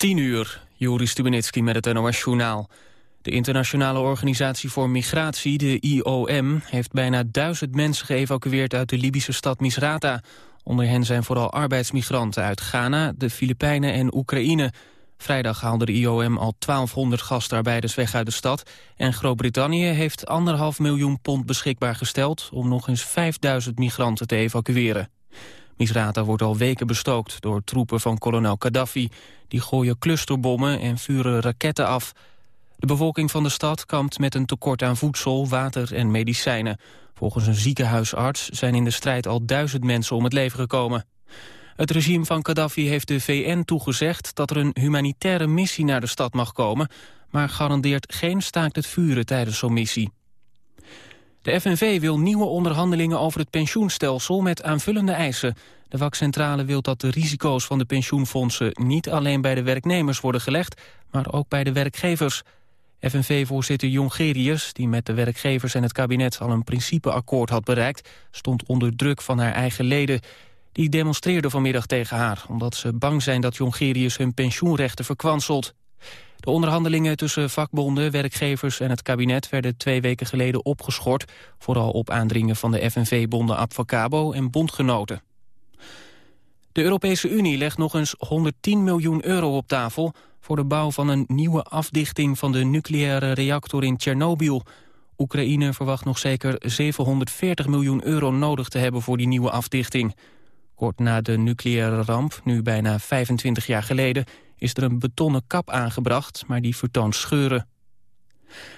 10 uur, Joris Stubenitski met het NOS-journaal. De Internationale Organisatie voor Migratie, de IOM... heeft bijna duizend mensen geëvacueerd uit de Libische stad Misrata. Onder hen zijn vooral arbeidsmigranten uit Ghana, de Filipijnen en Oekraïne. Vrijdag haalde de IOM al 1200 gastarbeiders weg uit de stad... en Groot-Brittannië heeft anderhalf miljoen pond beschikbaar gesteld... om nog eens 5000 migranten te evacueren. Misrata wordt al weken bestookt door troepen van kolonel Gaddafi. Die gooien clusterbommen en vuren raketten af. De bevolking van de stad kampt met een tekort aan voedsel, water en medicijnen. Volgens een ziekenhuisarts zijn in de strijd al duizend mensen om het leven gekomen. Het regime van Gaddafi heeft de VN toegezegd dat er een humanitaire missie naar de stad mag komen, maar garandeert geen staakt het vuren tijdens zo'n missie. De FNV wil nieuwe onderhandelingen over het pensioenstelsel met aanvullende eisen. De vakcentrale wil dat de risico's van de pensioenfondsen niet alleen bij de werknemers worden gelegd, maar ook bij de werkgevers. FNV-voorzitter Jongerius, die met de werkgevers en het kabinet al een principeakkoord had bereikt, stond onder druk van haar eigen leden. Die demonstreerden vanmiddag tegen haar, omdat ze bang zijn dat Jongerius hun pensioenrechten verkwanselt. De onderhandelingen tussen vakbonden, werkgevers en het kabinet werden twee weken geleden opgeschort, vooral op aandringen van de FNV-bonden Abfacabo en bondgenoten. De Europese Unie legt nog eens 110 miljoen euro op tafel voor de bouw van een nieuwe afdichting van de nucleaire reactor in Tsjernobyl. Oekraïne verwacht nog zeker 740 miljoen euro nodig te hebben voor die nieuwe afdichting. Kort na de nucleaire ramp, nu bijna 25 jaar geleden, is er een betonnen kap aangebracht, maar die vertoont scheuren.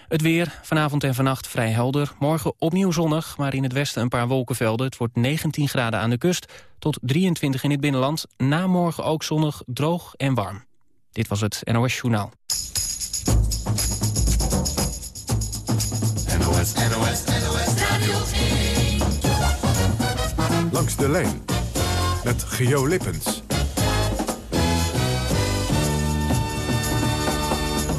Het weer, vanavond en vannacht vrij helder. Morgen opnieuw zonnig, maar in het westen een paar wolkenvelden. Het wordt 19 graden aan de kust tot 23 in het binnenland. Na morgen ook zonnig, droog en warm. Dit was het NOS Journaal. NOS, NOS, NOS Radio 1. Langs de lijn met Geo Lippens.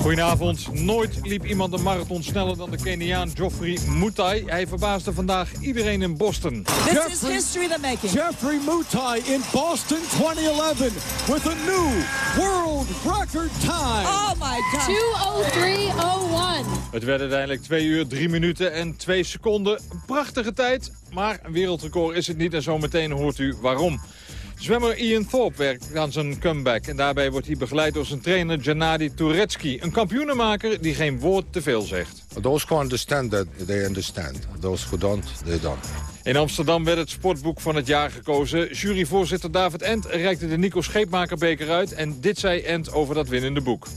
Goedenavond. Nooit liep iemand een marathon sneller dan de Keniaan Geoffrey Mutai. Hij verbaasde vandaag iedereen in Boston. This Jeffrey, is history the making. Jeffrey Mutai in Boston 2011 with a new world record time. Oh my god. 203.01. Het werd uiteindelijk 2 uur, 3 minuten en 2 seconden. Een prachtige tijd, maar een wereldrecord is het niet. En zometeen hoort u waarom. Zwemmer Ian Thorpe werkt aan zijn comeback. En daarbij wordt hij begeleid door zijn trainer Janadi Turetsky. Een kampioenenmaker die geen woord te veel zegt. Those who understand that, they understand. Those who don't, they don't. In Amsterdam werd het sportboek van het jaar gekozen. Juryvoorzitter David Ent reikte de Nico Scheepmakerbeker uit. En dit zei Ent over dat winnende boek.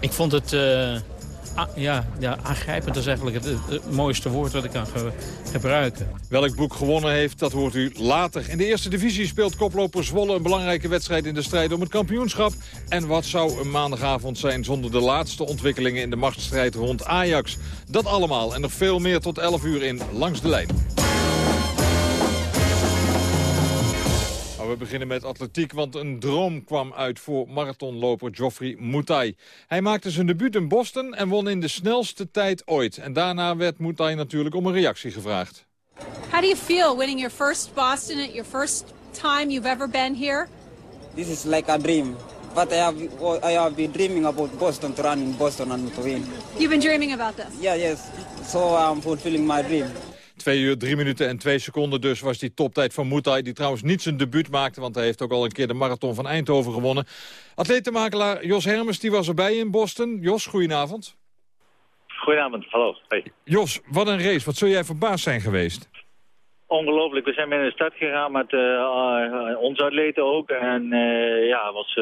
Ik vond het... Uh ja, ja, aangrijpend is eigenlijk het, mooiste woord dat ik kan gebruiken. Welk boek gewonnen heeft, dat hoort u later. In de eerste divisie speelt koploper Zwolle een belangrijke wedstrijd in de strijd om het kampioenschap. En wat zou een maandagavond zijn zonder de laatste ontwikkelingen in de machtsstrijd rond Ajax? Dat allemaal en nog veel meer tot 11 uur in Langs de Lijn. We beginnen met atletiek, want een droom kwam uit voor marathonloper Geoffrey Mutai. Hij maakte zijn debuut in Boston en won in de snelste tijd ooit. En daarna werd Mutai natuurlijk om een reactie gevraagd. How do you feel winning your first Boston, your first time you've ever been here? This is like a dream. But I have, I have been dreaming about Boston, to run in Boston and to win. You've been dreaming about this? Yeah, yes. So I'm fulfilling my dream. 2 uur, 3 minuten en 2 seconden dus was die toptijd van Mutai. Die trouwens niet zijn debuut maakte, want hij heeft ook al een keer de marathon van Eindhoven gewonnen. Atletenmakelaar Jos Hermes, die was erbij in Boston. Jos, goedenavond. Goedenavond, hallo. Hey. Jos, wat een race. Wat zul jij verbaasd zijn geweest? Ongelooflijk. We zijn binnen de stad gegaan met uh, onze atleten ook. En uh, ja, het was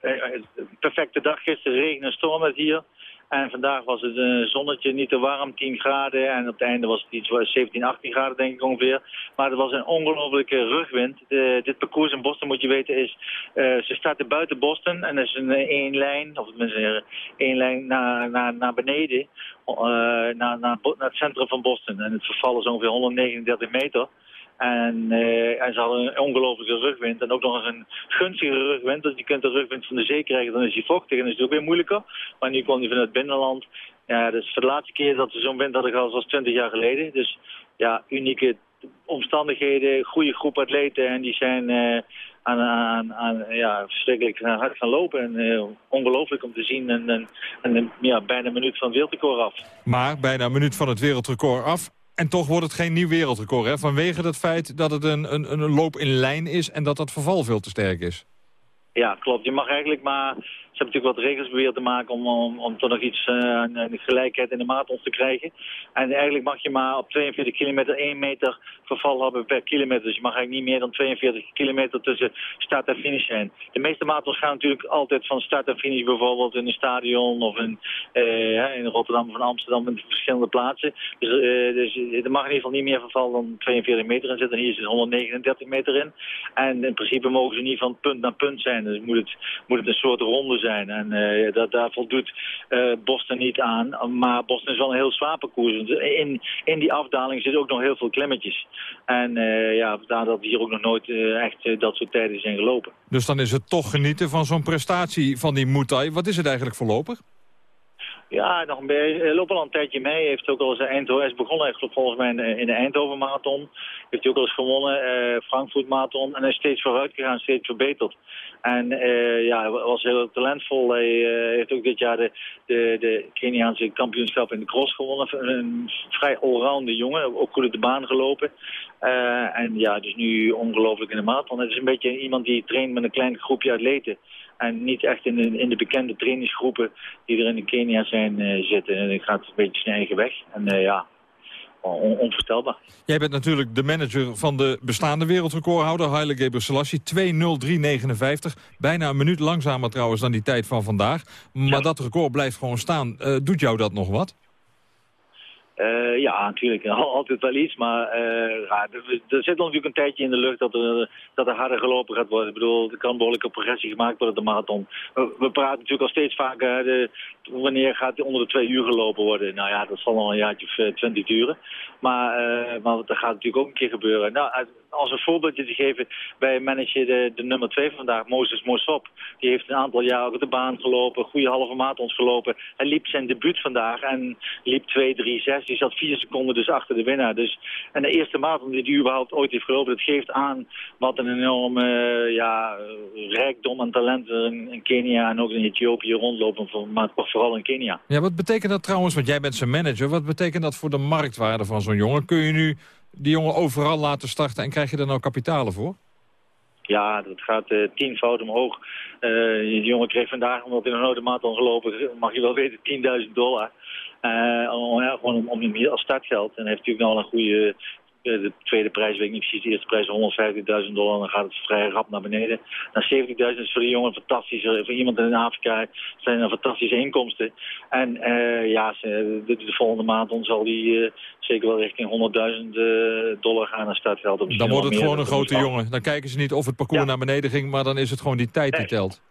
een perfecte dag gisteren. Regen en storm hier. En vandaag was het een zonnetje, niet te warm, 10 graden. En op het einde was het iets 17, 18 graden denk ik ongeveer. Maar het was een ongelofelijke rugwind. De, dit parcours in Boston moet je weten is... Uh, ze starten buiten Boston en er is een één lijn, of tenminste één lijn naar, naar, naar beneden. Naar, naar, naar het centrum van Boston. En het verval is ongeveer 139 meter. En, uh, ze hadden een ongelofelijke rugwind. En ook nog eens een gunstige rugwind. Dus je kunt de rugwind van de zee krijgen, dan is hij vochtig en is het ook weer moeilijker. Maar nu kwam hij vanuit het binnenland. Ja, dus voor de laatste keer dat we zo'n wind hadden gehad was 20 jaar geleden. Dus ja, unieke omstandigheden, goede groep atleten. En die zijn uh, aan, aan, aan ja, verschrikkelijk hard gaan lopen. En ongelooflijk om te zien. En, en, en ja, bijna een minuut van het wereldrecord af. Maar bijna een minuut van het wereldrecord af. En toch wordt het geen nieuw wereldrecord, hè? Vanwege het feit dat het een, een, een loop in lijn is en dat dat verval veel te sterk is. Ja, klopt. Je mag eigenlijk maar ze hebben natuurlijk wat regels proberen te maken om, om, om toch nog iets uh, een gelijkheid in de maatons te krijgen. En eigenlijk mag je maar op 42 kilometer 1 meter verval hebben per kilometer. Dus je mag eigenlijk niet meer dan 42 kilometer tussen start en finish zijn. De meeste maatons gaan natuurlijk altijd van start en finish bijvoorbeeld in een stadion of in, uh, in Rotterdam of in Amsterdam in verschillende plaatsen. Dus, uh, dus er mag in ieder geval niet meer verval dan 42 meter in zitten. Hier zit 139 meter in. En in principe mogen ze niet van punt naar punt zijn. Dus moet het, moet het een soort ronde zijn. En uh, dat, daar voldoet uh, Boston niet aan. Maar Boston is wel een heel zwaar parcours. In, in die afdaling zitten ook nog heel veel klemmetjes. En uh, ja, daar dat hier ook nog nooit echt dat soort tijden zijn gelopen. Dus dan is het toch genieten van zo'n prestatie van die Muay Wat is het eigenlijk voorlopig? Ja, nog een beetje. Hij loopt al een tijdje mee. Hij heeft ook al eens Eindhoven. Hij is begonnen eigenlijk volgens mij in de, in de Eindhoven marathon. Heeft hij ook al eens gewonnen, uh, Frankfurt marathon. En hij is steeds vooruit gegaan, steeds verbeterd. En uh, ja, hij was heel talentvol. Hij uh, heeft ook dit jaar de, de, de Keniaanse kampioenschap in de cross gewonnen. Een vrij allrounder jongen, ook goed op de baan gelopen. Uh, en ja, dus nu ongelooflijk in de marathon. Het is een beetje iemand die traint met een klein groepje atleten. En niet echt in de, in de bekende trainingsgroepen die er in Kenia zijn uh, zitten. En het gaat een beetje zijn eigen weg. En uh, ja, on, onvoorstelbaar. Jij bent natuurlijk de manager van de bestaande wereldrecordhouder, Haile Gebrselassie. 2.03.59. Bijna een minuut langzamer trouwens dan die tijd van vandaag. Maar ja. dat record blijft gewoon staan. Uh, doet jou dat nog wat? Uh, ja, natuurlijk. Altijd wel iets. Maar uh, er, zit natuurlijk een tijdje in de lucht dat er, dat er harder gelopen gaat worden. Ik bedoel, er kan behoorlijke progressie gemaakt worden de marathon. We, praten natuurlijk al steeds vaker, de, wanneer gaat onder de twee uur gelopen worden? Nou ja, dat zal nog een jaartje of twintig duren. Maar, uh, maar dat gaat natuurlijk ook een keer gebeuren. Nou, als een voorbeeldje te geven, wij managen de, de nummer 2 vandaag, Moses Mosop. Die heeft een aantal jaar op de baan gelopen, goede halve maat ons gelopen. Hij liep zijn debuut vandaag en liep 2, 3, 6. Die zat 4 seconden dus achter de winnaar. Dus, en de eerste maat die hij überhaupt ooit heeft gelopen, dat geeft aan wat een enorme ja, rijkdom en talent in, in Kenia en ook in Ethiopië rondlopen, maar vooral in Kenia. Ja, wat betekent dat trouwens, want jij bent zijn manager, wat betekent dat voor de marktwaarde van zo'n jongen? Kun je nu die jongen overal laten starten en krijg je er nou kapitalen voor? Ja, dat gaat uh, tienvoud omhoog. Uh, die jongen kreeg vandaag, omdat hij nog nooit de marathon gelopen, mag je wel weten, 10.000 dollar. Om, ja, gewoon om, als startgeld. En hij heeft natuurlijk nog wel een goede de tweede prijs weet ik niet precies. De eerste prijs 150.000 dollar. Dan gaat het vrij rap naar beneden. Naar 70.000 is voor die jongen fantastisch. Voor iemand in Afrika zijn er fantastische inkomsten. En uh, ja, de, de, volgende maand dan zal die uh, zeker wel richting 100.000 uh, dollar gaan naar startveld. Dan wordt het gewoon een grote jongen. Dan kijken ze niet of het parcours ja. naar beneden ging, maar dan is het gewoon die tijd nee. die telt.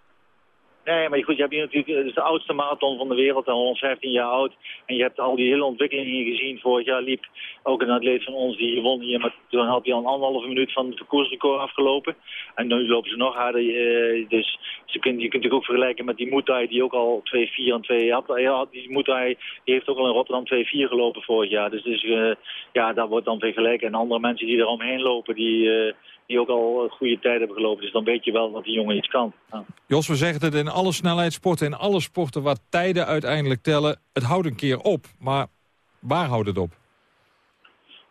Nee, maar goed, je hebt hier natuurlijk het is de oudste marathon van de wereld, 115 jaar oud. En je hebt al die hele ontwikkelingen hier gezien. Vorig jaar liep ook een atleet van ons die won hier, maar toen had hij al een anderhalve minuut van het parcoursrecord afgelopen. En nu lopen ze nog harder. Uh, dus ze kun, je kunt natuurlijk ook vergelijken met die Mutai die ook al 2-4 en 2 had. Die Mutai die heeft ook al in Rotterdam 2-4 gelopen vorig jaar. Dus, dus uh, ja, dat wordt dan vergeleken. En andere mensen die eromheen lopen, die... die ook al goede tijden hebben gelopen. Dus dan weet je wel dat die jongen iets kan. Jos, we zeggen het in alle snelheidssporten, in alle sporten waar tijden uiteindelijk tellen. Het houdt een keer op, maar waar houdt het op?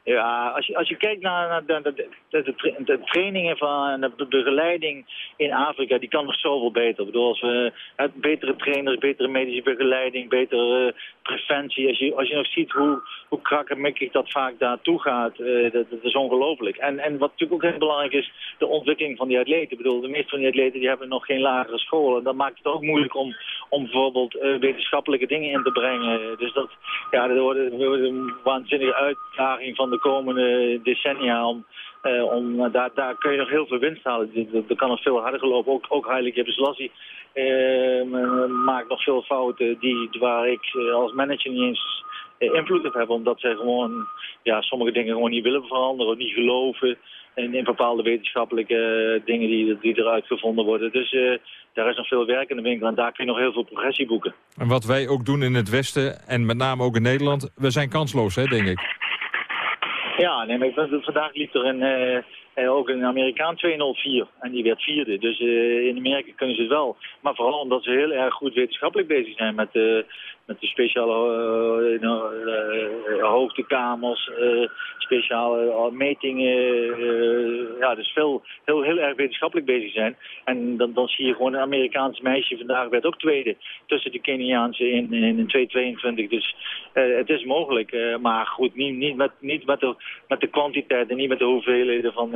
Ja, als je, als je kijkt naar, naar de, de, trainingen van de begeleiding in Afrika, die kan nog zoveel beter. Ik bedoel, als we betere trainers, betere medische begeleiding, betere uh, preventie. Als je, als je nog ziet hoe, hoe krakkemikkig dat vaak daartoe gaat, uh, dat, is ongelooflijk. En, en wat natuurlijk ook heel belangrijk is, de ontwikkeling van die atleten. Ik bedoel, de meeste van die atleten die hebben nog geen lagere school. En dat maakt het ook moeilijk om, om bijvoorbeeld wetenschappelijke dingen in te brengen. Dus dat, ja, dat wordt een waanzinnige uitdaging van de komende decennia. Om, uh, om, daar, daar kun je nog heel veel winst halen. Er kan nog veel harder gelopen. Ook, ook Heilig Gebrselassie uh, maakt nog veel fouten die, waar ik als manager niet eens invloed op heb. Omdat ze gewoon ja, sommige dingen gewoon niet willen veranderen. Niet geloven in, in bepaalde wetenschappelijke dingen die, die eruit gevonden worden. Dus daar is nog veel werk in de winkel en daar kun je nog heel veel progressie boeken. En wat wij ook doen in het Westen en met name ook in Nederland, we zijn kansloos, hè, denk ik. Ja, nee, maar vandaag liep er een, uh, eh, ook een Amerikaan 204 en die werd vierde. Dus eh, in Amerika kunnen ze het wel. Maar vooral omdat ze heel erg goed wetenschappelijk bezig zijn met, eh, met de speciale eh, nou, eh, hoogtekamers, eh, speciale eh, metingen. ja, dus veel, heel, heel erg wetenschappelijk bezig zijn. En dan, dan zie je gewoon een Amerikaans meisje vandaag werd ook tweede tussen de Keniaanse in, in, in 222. Dus het is mogelijk. maar goed, niet, niet, met, niet met, de, met de kwantiteit en niet met de hoeveelheden van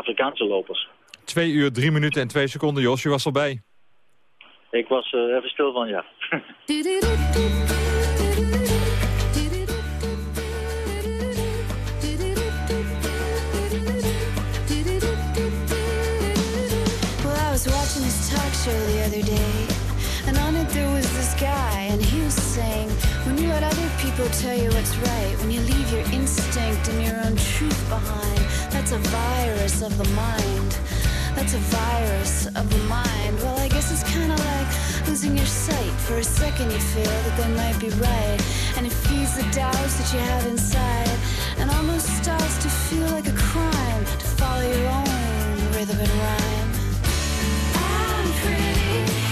Afrikaanse lopers. Twee uur, drie minuten en twee seconden. Jos, je was erbij. Ik was eh, even stil van ja. Well, I was watching this talk show the other day, and on it there was this guy, and he was saying, when you let other people tell you what's right, when you leave your instinct and your own truth behind, that's a virus of the mind. That's a virus of the mind. Well, I guess it's kind of like losing your sight. For a second, you feel that they might be right, and it feeds the doubts that you have inside, and almost starts to feel like a crime to follow your own rhythm and rhyme. I'm pretty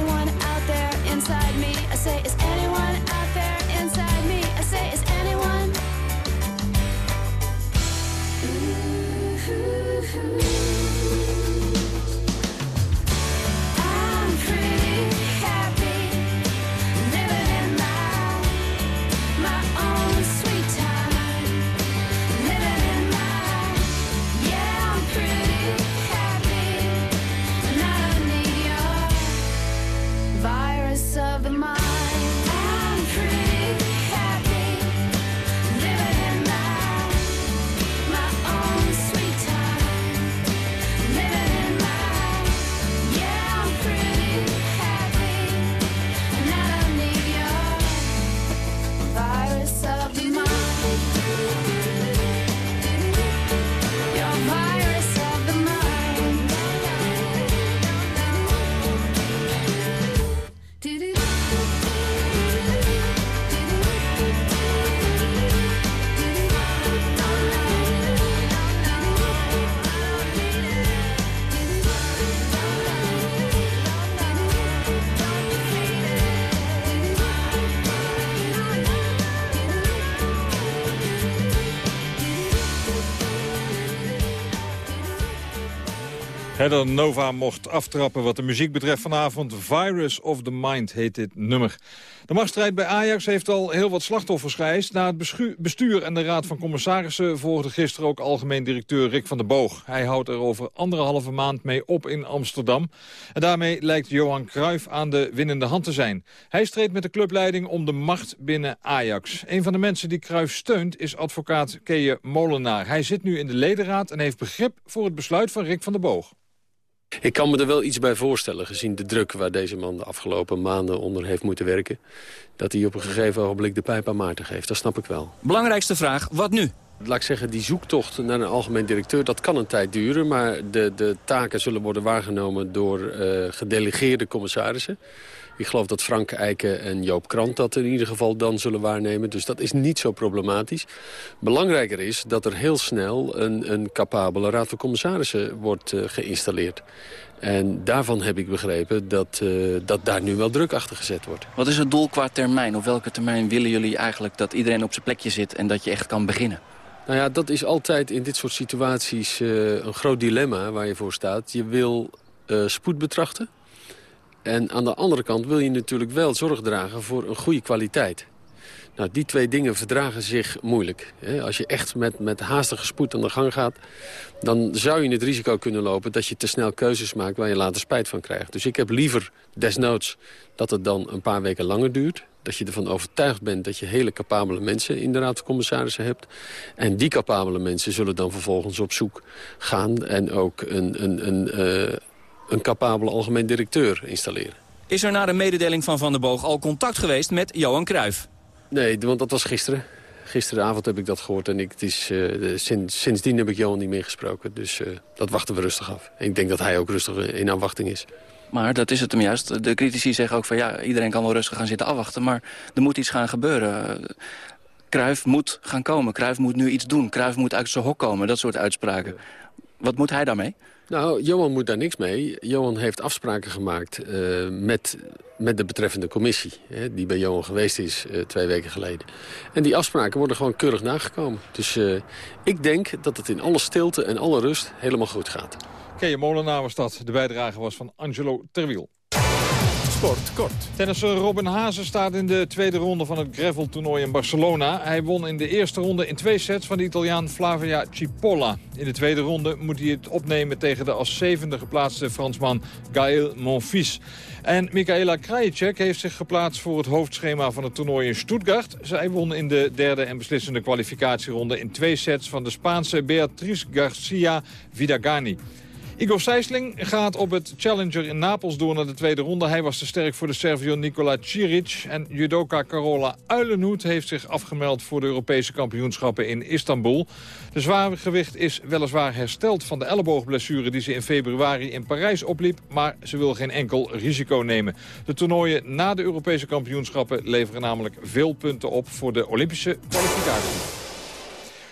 anyone out there inside me? I say, is anyone out there inside me? I say, is anyone? I'm Heather Nova mocht aftrappen wat de muziek betreft vanavond. Virus of the Mind heet dit nummer. De machtsstrijd bij Ajax heeft al heel wat slachtoffers geëist. Na het bestuur en de Raad van Commissarissen volgde gisteren ook algemeen directeur Rick van der Boog. Hij houdt er over anderhalve maand mee op in Amsterdam. En daarmee lijkt Johan Cruijff aan de winnende hand te zijn. Hij streed met de clubleiding om de macht binnen Ajax. Een van de mensen die Cruijff steunt is advocaat Keje Molenaar. Hij zit nu in de ledenraad en heeft begrip voor het besluit van Rick van der Boog. Ik kan me er wel iets bij voorstellen, gezien de druk waar deze man de afgelopen maanden onder heeft moeten werken. Dat hij op een gegeven ogenblik de pijp aan Maarten geeft, dat snap ik wel. Belangrijkste vraag, wat nu? Laat ik zeggen, die zoektocht naar een algemeen directeur, dat kan een tijd duren. Maar de, de taken zullen worden waargenomen door uh, gedelegeerde commissarissen. Ik geloof dat Frank Eiken en Joop Krant dat in ieder geval dan zullen waarnemen. Dus dat is niet zo problematisch. Belangrijker is dat er heel snel een, een capabele raad van commissarissen wordt uh, geïnstalleerd. En daarvan heb ik begrepen dat, uh, dat daar nu wel druk achter gezet wordt. Wat is het doel qua termijn? Op welke termijn willen jullie eigenlijk dat iedereen op zijn plekje zit... en dat je echt kan beginnen? Nou ja, dat is altijd in dit soort situaties uh, een groot dilemma waar je voor staat. Je wil spoed betrachten. En aan de andere kant wil je natuurlijk wel zorg dragen voor een goede kwaliteit. Nou, die twee dingen verdragen zich moeilijk. Als je echt met, met haastige spoed aan de gang gaat... dan zou je het risico kunnen lopen dat je te snel keuzes maakt... waar je later spijt van krijgt. Dus ik heb liever desnoods dat het dan een paar weken langer duurt. Dat je ervan overtuigd bent dat je hele capabele mensen in de Raad van Commissarissen hebt. En die capabele mensen zullen dan vervolgens op zoek gaan... en ook een, een, een, uh, een capabele algemeen directeur installeren. Is er na de mededeling van Van der Boog al contact geweest met Johan Cruijff? Nee, want dat was gisteren. Gisteravond heb ik dat gehoord en ik, het is, uh, sinds, sindsdien heb ik Johan niet meer gesproken. Dus uh, dat wachten we rustig af. En ik denk dat hij ook rustig in afwachting is. Maar dat is het hem juist. De critici zeggen ook van ja, iedereen kan wel rustig gaan zitten afwachten. Maar er moet iets gaan gebeuren. Cruijff moet gaan komen. Cruijff moet nu iets doen. Cruijff moet uit zijn hok komen. Dat soort uitspraken. Wat moet hij daarmee? Nou, Johan moet daar niks mee. Johan heeft afspraken gemaakt uh, met, met de betreffende commissie... Hè, die bij Johan geweest is uh, twee weken geleden. En die afspraken worden gewoon keurig nagekomen. Dus uh, ik denk dat het in alle stilte en alle rust helemaal goed gaat. Keje Molenaar was dat. De bijdrage was van Angelo Terwiel. Sport kort. Tennisser Robin Hazen staat in de tweede ronde van het graveltoernooi in Barcelona. Hij won in de eerste ronde in twee sets van de Italiaan Flavia Cipolla. In de tweede ronde moet hij het opnemen tegen de als zevende geplaatste Fransman Gaël Monfils. En Michaela Krajicek heeft zich geplaatst voor het hoofdschema van het toernooi in Stuttgart. Zij won in de derde en beslissende kwalificatieronde in twee sets van de Spaanse Beatriz Garcia Vidagani. Igor Sijsling gaat op het Challenger in Napels door naar de tweede ronde. Hij was te sterk voor de Servio Nikola Ciric. En judoka Carola Uilenhoed heeft zich afgemeld voor de Europese kampioenschappen in Istanbul. De zwaargewicht is weliswaar hersteld van de elleboogblessure die ze in februari in Parijs opliep. Maar ze wil geen enkel risico nemen. De toernooien na de Europese kampioenschappen leveren namelijk veel punten op voor de Olympische kwalificatie.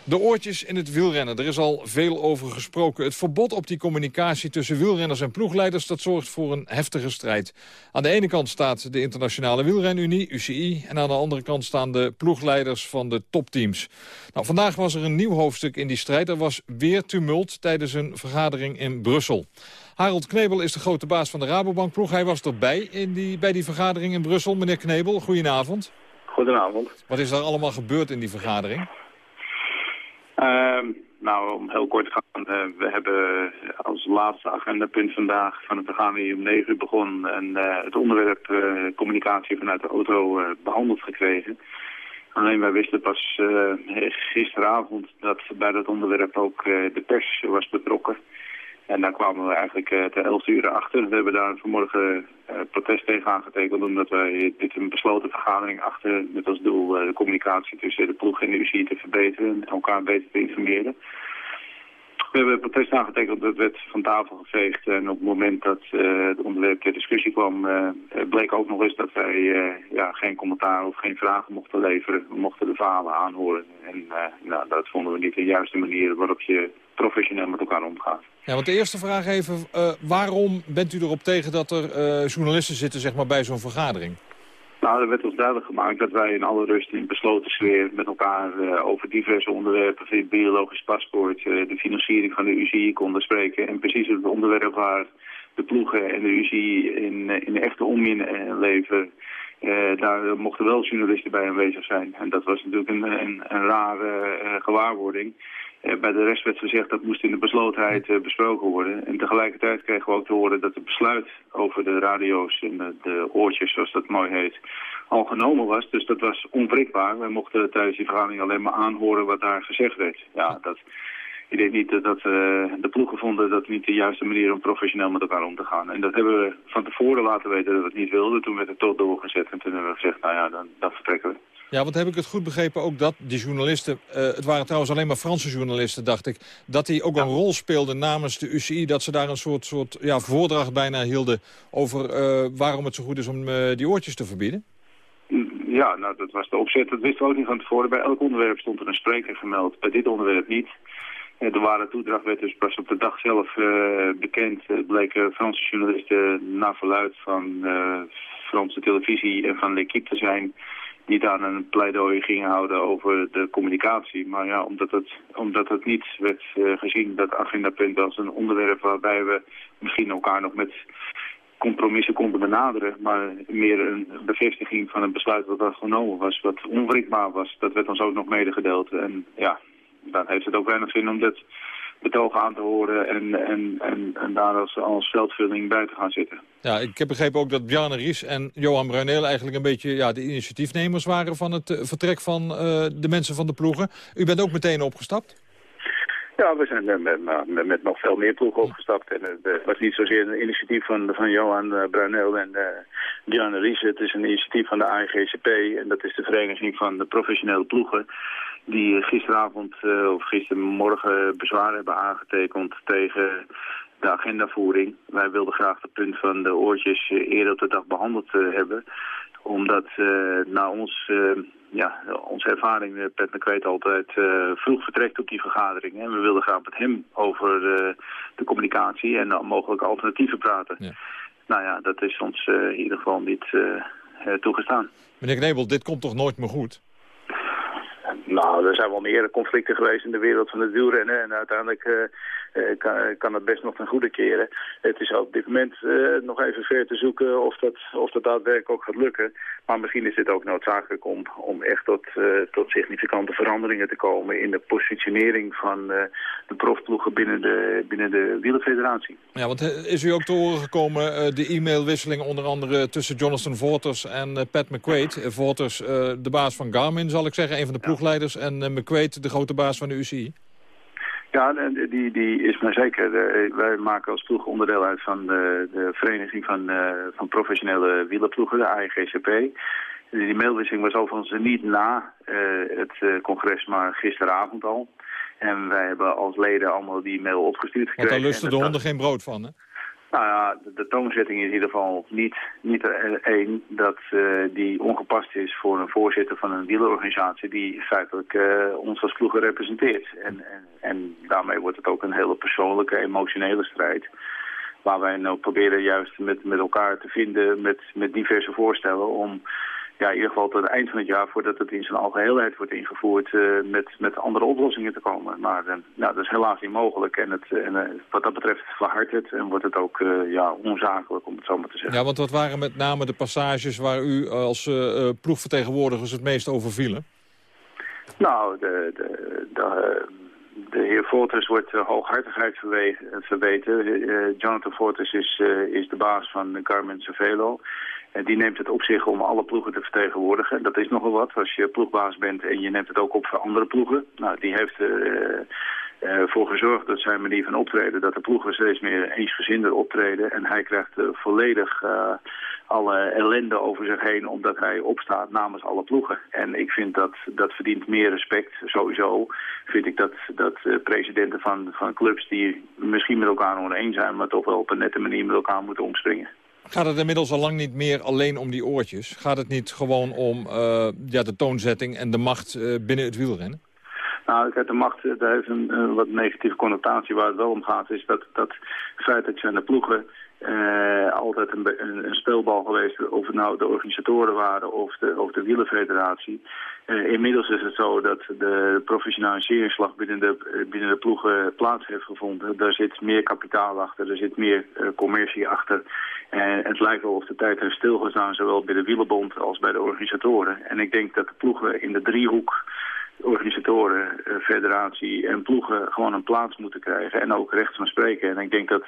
De oortjes in het wielrennen, er is al veel over gesproken. Het verbod op die communicatie tussen wielrenners en ploegleiders... dat zorgt voor een heftige strijd. Aan de ene kant staat de Internationale Wielrenunie, UCI... en aan de andere kant staan de ploegleiders van de topteams. Nou, vandaag was er een nieuw hoofdstuk in die strijd. Er was weer tumult tijdens een vergadering in Brussel. Harold Knebel is de grote baas van de Rabobankploeg. Hij was erbij in die, bij die vergadering in Brussel. Meneer Knebel, goedenavond. Goedenavond. Wat is er allemaal gebeurd in die vergadering? Uh, nou, om heel kort te gaan, uh, we hebben als laatste agendapunt vandaag van de vergadering om 9 uur begonnen en uh, het onderwerp communicatie vanuit de auto behandeld gekregen. Alleen wij wisten pas gisteravond dat bij dat onderwerp ook de pers was betrokken. En daar kwamen we eigenlijk uh, te 11 uur achter. We hebben daar vanmorgen uh, protest tegen aangetekend... omdat wij dit een besloten vergadering achter... met als doel uh, de communicatie tussen de ploeg en de UCI te verbeteren... en elkaar beter te informeren. We hebben protest aangetekend, dat werd van tafel geveegd. En op het moment dat het onderwerp ter discussie kwam... bleek ook nog eens dat wij ja, geen commentaar of geen vragen mochten leveren. We mochten de verhalen aanhoren. En nou, dat vonden we niet de juiste manier waarop je professioneel met elkaar omgaat. Ja, want de eerste vraag even, waarom bent u erop tegen dat er journalisten zitten zeg maar, bij zo'n vergadering? Nou, er werd ons duidelijk gemaakt dat wij in alle rust in besloten sfeer met elkaar uh, over diverse onderwerpen, het biologisch paspoort, uh, de financiering van de UCI konden spreken. En precies het onderwerp waar de ploegen en de UCI in, in de echte onmin leven, daar mochten wel journalisten bij aanwezig zijn. En dat was natuurlijk een, een, een rare gewaarwording. Bij de rest werd gezegd dat moest in de beslotenheid besproken worden. En tegelijkertijd kregen we ook te horen dat het besluit over de radio's en de, oortjes, zoals dat mooi heet, al genomen was. Dus dat was onwrikbaar. Wij mochten tijdens die vergadering alleen maar aanhoren wat daar gezegd werd. Ja, dat, ik denk niet dat, uh, de ploegen vonden dat niet de juiste manier om professioneel met elkaar om te gaan. En dat hebben we van tevoren laten weten dat we het niet wilden. Toen werd het toch doorgezet en toen hebben we gezegd, nou ja, dan, dan vertrekken we. Ja, want heb ik het goed begrepen ook dat die journalisten... Uh, het waren trouwens alleen maar Franse journalisten, dacht ik... dat die ook een rol speelden namens de UCI... dat ze daar een soort, soort ja, voordracht bijna hielden... over uh, waarom het zo goed is om uh, die oortjes te verbieden? Ja, nou, dat was de opzet. Dat wisten we ook niet van tevoren. Bij elk onderwerp stond er een spreker gemeld. Bij dit onderwerp niet. De ware toedracht werd dus pas op de dag zelf bekend. Het bleken Franse journalisten na verluid van Franse televisie en van L'Equipe te zijn... die daar een pleidooi gingen houden over de communicatie. Maar ja, omdat het, omdat het niet werd uh, gezien, dat agendapunt als een onderwerp... waarbij we misschien elkaar nog met compromissen konden benaderen, maar meer een bevestiging van een besluit wat er genomen was, wat onwrikbaar was. Dat werd ons ook nog medegedeeld. En ja, dan heeft het ook weinig zin om dit betoog aan te horen en, en, en, en daar als, als veldvulling bij te gaan zitten. Ja, ik heb begrepen ook dat Bjarne Ries en Johan Bruineel eigenlijk een beetje ja, de initiatiefnemers waren van het uh, vertrek van uh, de mensen van de ploegen. U bent ook meteen opgestapt? Ja, we zijn met, met, met, nog veel meer ploegen opgestapt. En het was niet zozeer een initiatief van, van Johan Bruineel en uh, Bjarne Ries. Het is een initiatief van de AIGCP en dat is de vereniging van de professionele ploegen die gisteravond uh, of gistermorgen bezwaar hebben aangetekend tegen de agendavoering. Wij wilden graag het punt van de oortjes eerder op de dag behandeld uh, hebben. Omdat uh, naar ons, ja, onze ervaring, Pet McQuaid altijd vroeg vertrekt op die vergadering. En we wilden graag met hem over de communicatie en mogelijk alternatieven praten. Ja. Nou ja, dat is ons in ieder geval niet toegestaan. Meneer Knebel, dit komt toch nooit meer goed? Nou, er zijn wel meer conflicten geweest in de wereld van het wielrennen. En uiteindelijk uh, kan, kan het best nog ten goede keren. Het is op dit moment uh, nog even ver te zoeken of dat, of dat daadwerkelijk ook gaat lukken. Maar misschien is dit ook noodzakelijk om, om echt tot, tot significante veranderingen te komen... in de positionering van de profploegen binnen de, binnen de wielerfederatie. Ja, want is u ook te horen gekomen de e-mailwisseling onder andere tussen Jonathan Vorters en Pat McQuaid? Vorters, de baas van Garmin, zal ik zeggen, een van de ploegleiders en uh, McQuaid, de grote baas van de UCI? Ja, die, die is maar zeker. wij maken als ploeg onderdeel uit van de, de vereniging van, uh, van professionele wielerploegen, de AIGCP. Die mailwisseling was overigens niet na uh, het congres, maar gisteravond al. En wij hebben als leden allemaal die mail opgestuurd gekregen. Want daar lusten de honden geen brood van, hè? Nou ja, de, toonzetting is in ieder geval niet, niet één dat uh, die ongepast is voor een voorzitter van een wielerorganisatie die feitelijk uh, ons als ploegen representeert. En, en, en, daarmee wordt het ook een hele persoonlijke, emotionele strijd. Waar wij nou proberen juist met, met elkaar te vinden met, met diverse voorstellen om ja, in ieder geval tot het eind van het jaar, voordat het in zijn algeheelheid wordt ingevoerd, uh, met, met andere oplossingen te komen. Maar uh, nou, dat is helaas niet mogelijk. En, het, en uh, wat dat betreft verhardt het en wordt het ook ja, onzakelijk, om het zo maar te zeggen. Ja, want wat waren met name de passages waar u als ploegvertegenwoordigers het meest over vielen? Nou, de, de, de, de heer Fortes wordt hooghartigheid verbeten. Jonathan Fortes is, is de baas van Carmen Cervelo. En die neemt het op zich om alle ploegen te vertegenwoordigen. Dat is nogal wat als je ploegbaas bent en je neemt het ook op voor andere ploegen. Nou, die heeft ervoor uh, uh, voor gezorgd dat zijn manier van optreden, dat de ploegen steeds meer eensgezinder optreden. En hij krijgt uh, volledig alle ellende over zich heen omdat hij opstaat namens alle ploegen. En ik vind dat dat verdient meer respect. Sowieso vind ik dat, dat presidenten van, van clubs die misschien met elkaar oneens zijn, maar toch wel op een nette manier met elkaar moeten omspringen. Gaat het inmiddels al lang niet meer alleen om die oortjes? Gaat het niet gewoon om uh, ja, de toonzetting en de macht uh, binnen het wielrennen? Nou, de macht eh, daar heeft een, wat negatieve connotatie. Waar het wel om gaat is dat, dat het feit dat zijn de ploegen eh, altijd een, een, speelbal geweest. Of het nou de organisatoren waren of de, of de wielerfederatie. Eh, inmiddels is het zo dat de professionaliseringsslag binnen de, binnen de ploegen plaats heeft gevonden. Daar zit meer kapitaal achter, er zit meer eh, commercie achter. En het lijkt wel of de tijd heeft stilgestaan, zowel bij de wielerbond als bij de organisatoren. En ik denk dat de ploegen in de driehoek organisatoren, federatie en ploegen gewoon een plaats moeten krijgen. En ook recht van spreken. En ik denk dat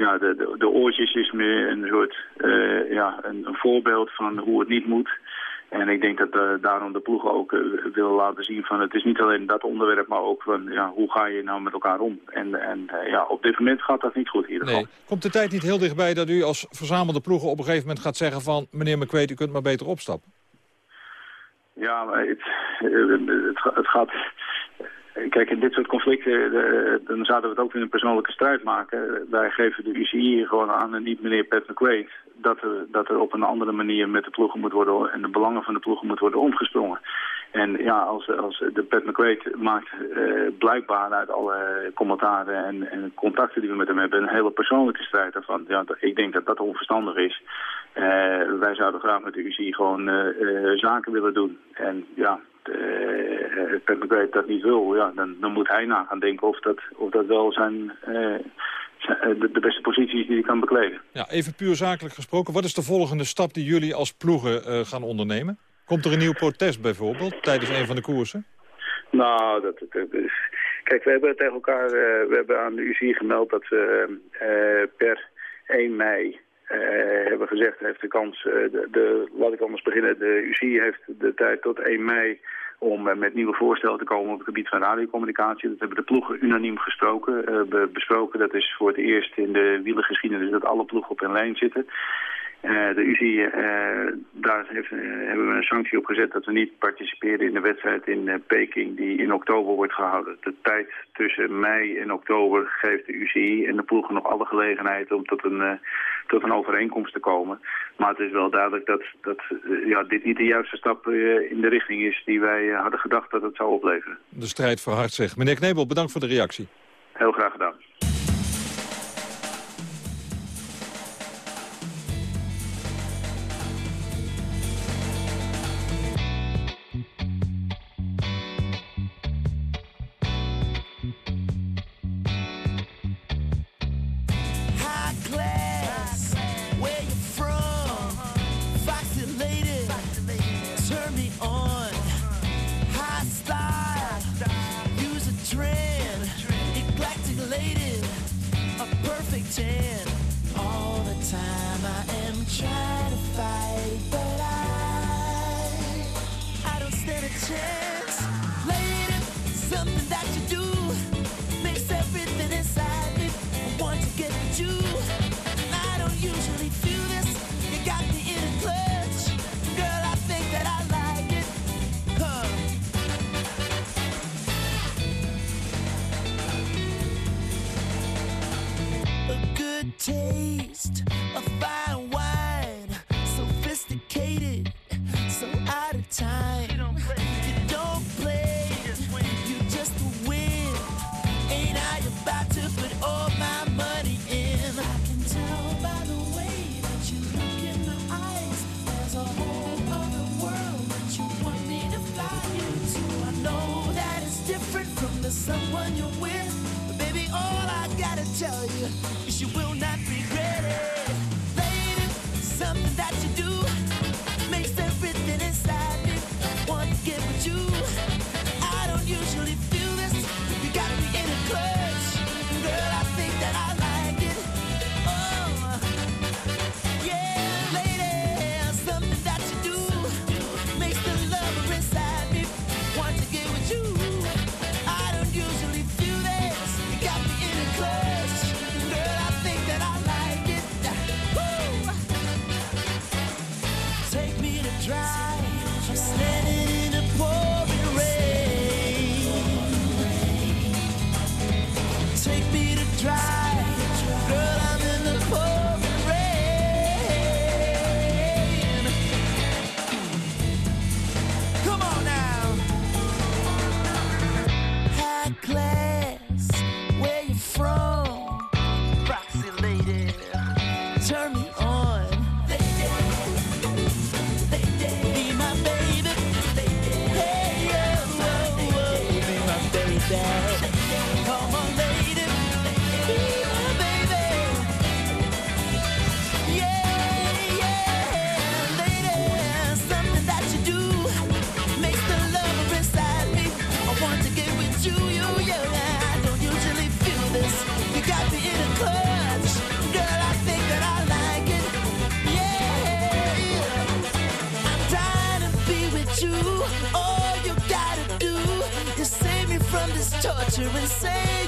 ja, de, de, de oortjes is meer een soort eh, ja, een, een voorbeeld van hoe het niet moet. En ik denk dat eh, daarom de ploegen ook eh, willen laten zien van het is niet alleen dat onderwerp, maar ook van ja, hoe ga je nou met elkaar om. En, en ja, op dit moment gaat dat niet goed in ieder geval. Nee. Komt de tijd niet heel dichtbij dat u als verzamelde ploegen op een gegeven moment gaat zeggen van... meneer McQuaid, u kunt maar beter opstappen? Ja, maar het, het, het gaat... Kijk, in dit soort conflicten, eh, dan zouden we het ook weer een persoonlijke strijd maken. Wij geven de UCI gewoon aan en niet meneer Pat McQuaid... Dat er, dat er op een andere manier met de ploegen moet worden... en de belangen van de ploegen moet worden omgesprongen. En ja, als, als de Pat McQuaid maakt eh, blijkbaar uit alle commentaren en, en contacten die we met hem hebben... een hele persoonlijke strijd daarvan. Ja, ik denk dat dat onverstandig is. Eh, wij zouden graag met de UCI gewoon zaken willen doen. En ja, eh Pat McQuaid dat niet wil, ja, dan, dan moet hij na gaan denken of dat, of dat wel zijn, eh, de, de beste positie is die hij kan bekleden. Ja, even puur zakelijk gesproken. Wat is de volgende stap die jullie als ploegen eh, gaan ondernemen? Komt er een nieuw protest bijvoorbeeld tijdens een van de koersen? Nou, dat, dat, dat is... Kijk, we hebben tegen elkaar, eh, we hebben aan de UCI gemeld dat we eh, per 1 mei eh, hebben gezegd, heeft de kans, eh, de, de, laat ik anders beginnen, de UCI heeft de tijd tot 1 mei om eh, met nieuwe voorstellen te komen op het gebied van radiocommunicatie. Dat hebben de ploegen unaniem gesproken, be- besproken. Dat is voor het eerst in de wielergeschiedenis dat alle ploegen op een lijn zitten. Eh, de UCI, eh, daar heeft, eh, hebben we een sanctie op gezet dat we niet participeren in de wedstrijd in Peking die in oktober wordt gehouden. De tijd tussen mei en oktober geeft de UCI en de ploegen nog alle gelegenheid om tot een, tot een overeenkomst te komen. Maar het is wel duidelijk dat, dat ja, dit niet de juiste stap in de richting is die wij hadden gedacht dat het zou opleveren. De strijd voor hard zeg. Meneer Knebel, bedankt voor de reactie. Heel graag gedaan.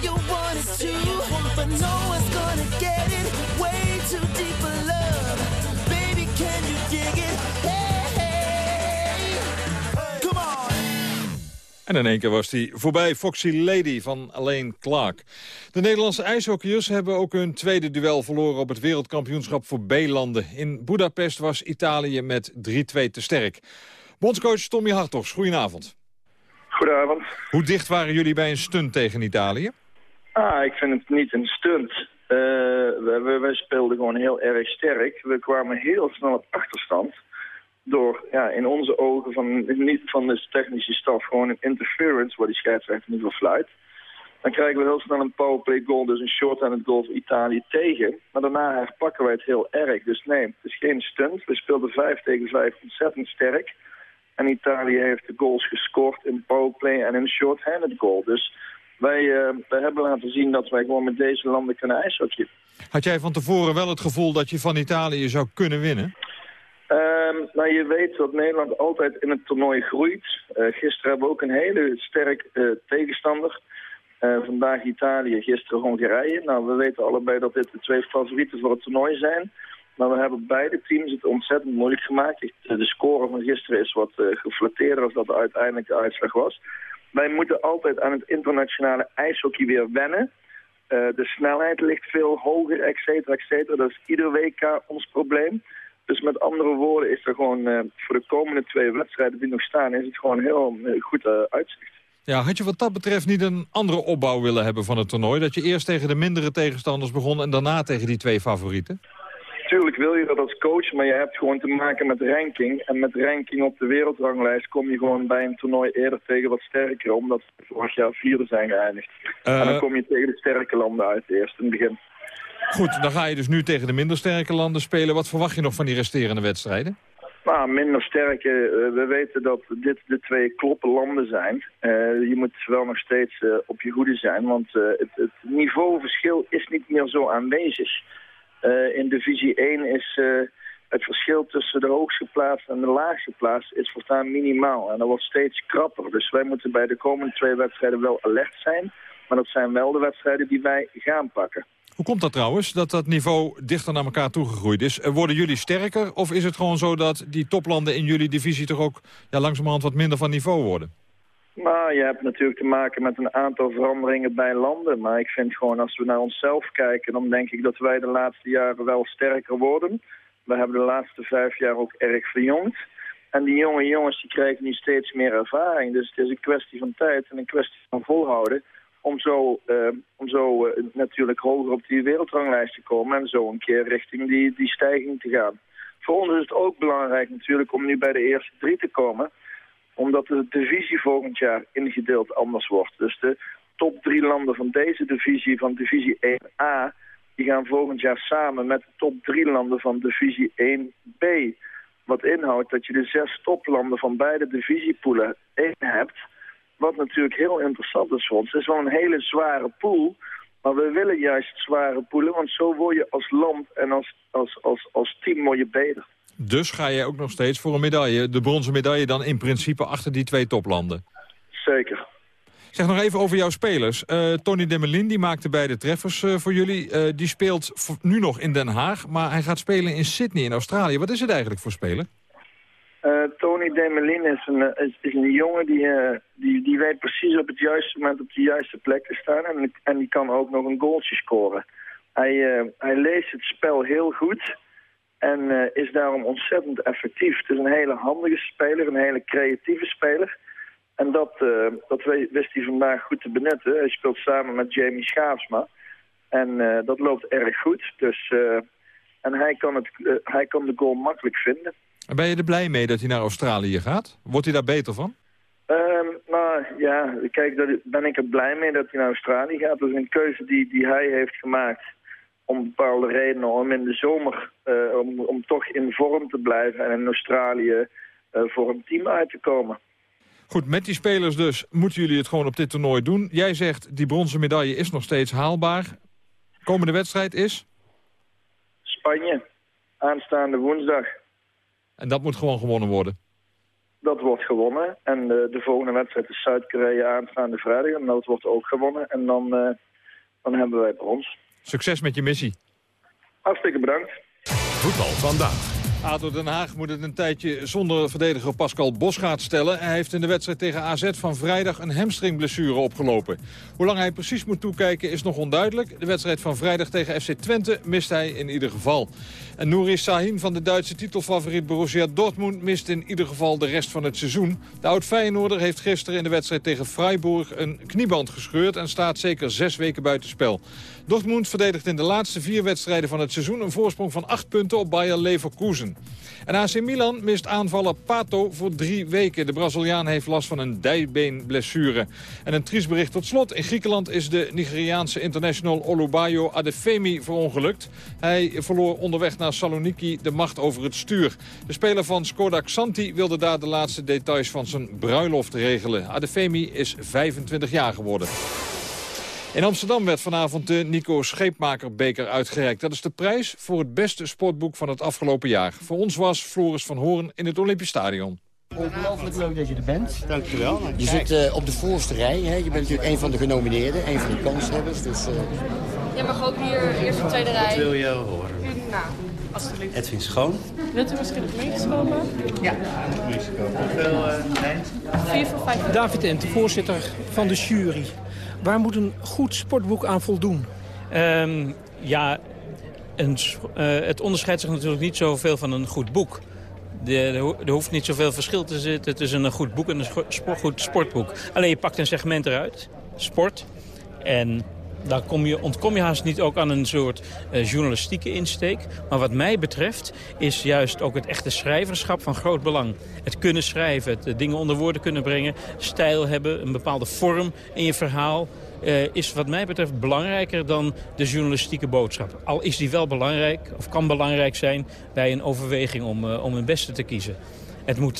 You want too. But no one's gonna get it. Way too deep for love. Baby, can you dig it? Hey, hey. Come on. En in één keer was hij voorbij Foxy Lady van Alleen Clark. De Nederlandse ijshockeyers hebben ook hun tweede duel verloren... op het wereldkampioenschap voor B-landen. In Budapest was Italië met 3-2 te sterk. Bondscoach Tommy Hartogs, goedenavond. Goedenavond. Hoe dicht waren jullie bij een stunt tegen Italië? Ah, ik vind het niet een stunt. Eh, we, we, speelden gewoon heel erg sterk. We kwamen heel snel op achterstand. Door, ja, in onze ogen van, niet van de technische staf, gewoon een interference, waar die scheidsrechter niet voor fluit. Dan krijgen we heel snel een powerplay goal, dus een short aan goal voor Italië tegen. Maar daarna herpakken wij het heel erg. Dus nee, het is geen stunt. We speelden 5 tegen 5 ontzettend sterk. En Italië heeft de goals gescoord in powerplay en in short-handed goal. Dus wij, eh, wij hebben laten zien dat wij gewoon met deze landen kunnen ijshockeyen. Had jij van tevoren wel het gevoel dat je van Italië zou kunnen winnen? Ehm, nou, je weet dat Nederland altijd in het toernooi groeit. Eh, gisteren hebben we ook een hele sterk eh, tegenstander. Vandaag Italië, gisteren Hongarije. Nou, we weten allebei dat dit de twee favorieten voor het toernooi zijn. Maar we hebben beide teams het ontzettend moeilijk gemaakt. De score van gisteren is wat uh, geflatteerder als dat uiteindelijk de uitslag was. Wij moeten altijd aan het internationale ijshockey weer wennen. Eh, de snelheid ligt veel hoger, et cetera, et cetera. Dat is ieder WK ons probleem. Dus met andere woorden is er gewoon eh, voor de komende twee wedstrijden die nog staan... is het gewoon heel eh, goed uitzicht. Ja, had je wat dat betreft niet een andere opbouw willen hebben van het toernooi? Dat je eerst tegen de mindere tegenstanders begon en daarna tegen die twee favorieten? Tuurlijk wil je dat als coach, maar je hebt gewoon te maken met ranking. En met ranking op de wereldranglijst kom je gewoon bij een toernooi eerder tegen wat sterker... omdat we vorig jaar vierde zijn geëindigd. en dan kom je tegen de sterke landen uit eerst in het begin. Goed, dan ga je dus nu tegen de minder sterke landen spelen. Wat verwacht je nog van die resterende wedstrijden? Nou, minder sterke. eh, we weten dat dit de twee kloppen landen zijn. Eh, je moet wel nog steeds eh, op je hoede zijn, want eh, het, het niveauverschil is niet meer zo aanwezig. Eh, in divisie 1 is eh, het verschil tussen de hoogste plaats en de laagste plaats is voortaan minimaal. En dat wordt steeds krapper. Dus wij moeten bij de komende twee wedstrijden wel alert zijn. Maar dat zijn wel de wedstrijden die wij gaan pakken. Hoe komt dat trouwens, dat dat niveau dichter naar elkaar toegegroeid is? Eh, Worden jullie sterker of is het gewoon zo dat die toplanden in jullie divisie toch ook ja, langzamerhand wat minder van niveau worden? Nou, je hebt natuurlijk te maken met een aantal veranderingen bij landen. Maar ik vind gewoon, als we naar onszelf kijken... dan denk ik dat wij de laatste jaren wel sterker worden. We hebben de laatste vijf jaar ook erg verjongd. En die jonge jongens die krijgen nu steeds meer ervaring. Dus het is een kwestie van tijd en een kwestie van volhouden... om zo, eh, om zo eh, natuurlijk hoger op die wereldranglijst te komen... en zo een keer richting die, die stijging te gaan. Voor ons is het ook belangrijk natuurlijk om nu bij de eerste drie te komen omdat de divisie volgend jaar ingedeeld anders wordt. Dus de top drie landen van deze divisie, van divisie 1A... die gaan volgend jaar samen met de top drie landen van divisie 1B. Wat inhoudt dat je de zes toplanden van beide divisiepoelen één hebt... wat natuurlijk heel interessant is voor ons. Het is wel een hele zware pool... Maar we willen juist zware poelen, want zo word je als land en als, als, als, als team word beter. Dus ga je ook nog steeds voor een medaille, de bronzen medaille dan in principe achter die twee toplanden? Zeker. Zeg nog even over jouw spelers. Eh, Tony Demelin die maakte beide treffers eh, voor jullie. Eh, die speelt nu nog in Den Haag, maar hij gaat spelen in Sydney in Australië. Wat is het eigenlijk voor speler? Tony Demelin is een, is, is een jongen die, die, die weet precies op het juiste moment op de juiste plek te staan. En, en die kan ook nog een goaltje scoren. Hij, hij leest het spel heel goed en eh, is daarom ontzettend effectief. Het is een hele handige speler, een hele creatieve speler. En dat, eh, dat wist hij vandaag goed te benutten. Hij speelt samen met Jamie Schaafsma. En eh, dat loopt erg goed. Dus, en hij kan, het, hij kan de goal makkelijk vinden. En ben je er blij mee dat hij naar Australië gaat? Wordt hij daar beter van? Ehm, nou ja, kijk, daar ben ik er blij mee dat hij naar Australië gaat. Dat is een keuze die, die hij heeft gemaakt om bepaalde redenen. Om in de zomer, eh, om, om toch in vorm te blijven en in Australië eh, voor een team uit te komen. Goed, met die spelers dus moeten jullie het gewoon op dit toernooi doen. Jij zegt, die bronzen medaille is nog steeds haalbaar. Komende wedstrijd is? Spanje, aanstaande woensdag. En dat moet gewoon gewonnen worden. Dat wordt gewonnen. En eh, de volgende wedstrijd is Zuid-Korea aanstaande vrijdag. En dat wordt ook gewonnen. En dan, dan hebben wij brons. Succes met je missie. Hartstikke bedankt. Voetbal vandaag. ADO Den Haag moet het een tijdje zonder verdediger Pascal Bosgaard stellen. Hij heeft in de wedstrijd tegen AZ van vrijdag een hamstringblessure opgelopen. Hoe lang hij precies moet toekijken is nog onduidelijk. De wedstrijd van vrijdag tegen FC Twente mist hij in ieder geval. En Nouri Sahin van de Duitse titelfavoriet Borussia Dortmund mist in ieder geval de rest van het seizoen. De oud-Feyenoorder heeft gisteren in de wedstrijd tegen Freiburg een knieband gescheurd en staat zeker zes weken buitenspel. Dortmund verdedigt in de laatste vier wedstrijden van het seizoen een voorsprong van acht punten op Bayer Leverkusen. En AC Milan mist aanvaller Pato voor drie weken. De Braziliaan heeft last van een dijbeenblessure. En een triest bericht tot slot. In Griekenland is de Nigeriaanse international Olubayo Adefemi verongelukt. Hij verloor onderweg naar Saloniki de macht over het stuur. De speler van Skoda Xanti wilde daar de laatste details van zijn bruiloft regelen. Adefemi is 25 jaar geworden. In Amsterdam werd vanavond de Nico Scheepmakerbeker uitgereikt. Dat is de prijs voor het beste sportboek van het afgelopen jaar. Voor ons was Floris van Hoorn in het Olympisch Stadion. Ongelooflijk leuk dat je er bent. Dankjewel. Je zit eh, op de voorste rij. Hè? Je bent natuurlijk een van de genomineerden, een van de kanshebbers. Dus, eh, Jij mag ook hier eerst op tweede rij. Wat wil je horen? Nou, alsjeblieft. Edwin Schoon. Wilt u misschien het meegekomen? Ja. Hoeveel uh? Vier van vijf. David Ent, voorzitter van de jury. Waar moet een goed sportboek aan voldoen? Ehm, ja, een, eh, het onderscheidt zich natuurlijk niet zoveel van een goed boek. De, er ho- hoeft niet zoveel verschil te zitten tussen een goed boek en een goed sportboek. Alleen je pakt een segment eruit, sport. En daar kom je, ontkom je haast niet ook aan een soort eh, journalistieke insteek. Maar wat mij betreft is juist ook het echte schrijverschap van groot belang. Het kunnen schrijven, het eh, dingen onder woorden kunnen brengen, stijl hebben, een bepaalde vorm in je verhaal. eh, is wat mij betreft belangrijker dan de journalistieke boodschap. Al is die wel belangrijk, of kan belangrijk zijn bij een overweging om, eh, om een beste te kiezen. Het moet,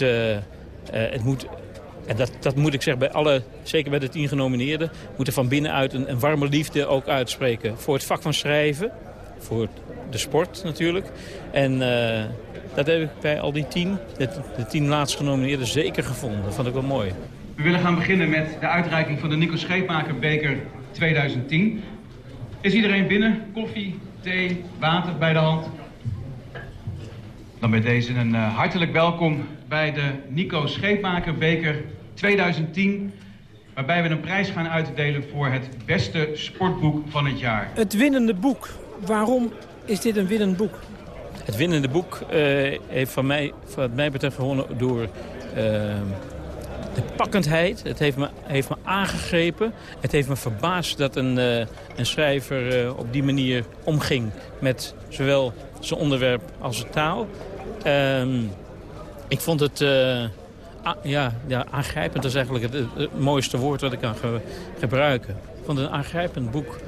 het moet en dat, dat moet ik zeggen bij alle, zeker bij de tien genomineerden... moeten van binnenuit een, een warme liefde ook uitspreken. Voor het vak van schrijven, voor de sport natuurlijk. En eh, dat heb ik bij al die tien, de, de tien laatst genomineerden, zeker gevonden. Dat vond ik wel mooi. We willen gaan beginnen met de uitreiking van de Nico Scheepmakerbeker 2010. Is iedereen binnen? Koffie, thee, water bij de hand? Dan bij deze een eh, hartelijk welkom bij de Nico Scheepmakerbeker 2010. Waarbij we een prijs gaan uitdelen voor het beste sportboek van het jaar. Het winnende boek. Waarom is dit een winnend boek? Het winnende boek eh, heeft van mij, wat mij betreft gewonnen door eh, de pakkendheid. Het heeft me, heeft me aangegrepen. Het heeft me verbaasd dat een, eh, een schrijver eh, op die manier omging met zowel zijn onderwerp als zijn taal. Ehm, ik vond het eh, ja, ja, aangrijpend. Is eigenlijk het, mooiste woord dat ik kan ge- gebruiken. Ik vond het een aangrijpend boek.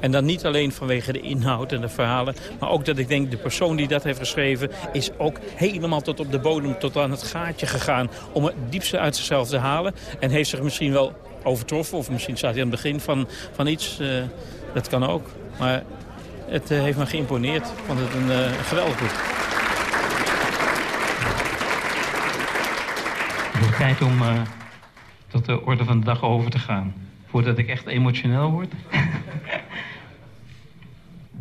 En dan niet alleen vanwege de inhoud en de verhalen... maar ook dat ik denk, de persoon die dat heeft geschreven... is ook helemaal tot op de bodem, tot aan het gaatje gegaan... om het diepste uit zichzelf te halen. En heeft zich misschien wel overtroffen... of misschien staat hij aan het begin van, van iets. eh, dat kan ook. Maar het eh, heeft me geïmponeerd. Ik vond het een geweldig boek. Het wordt tijd om eh, tot de orde van de dag over te gaan. Voordat ik echt emotioneel word.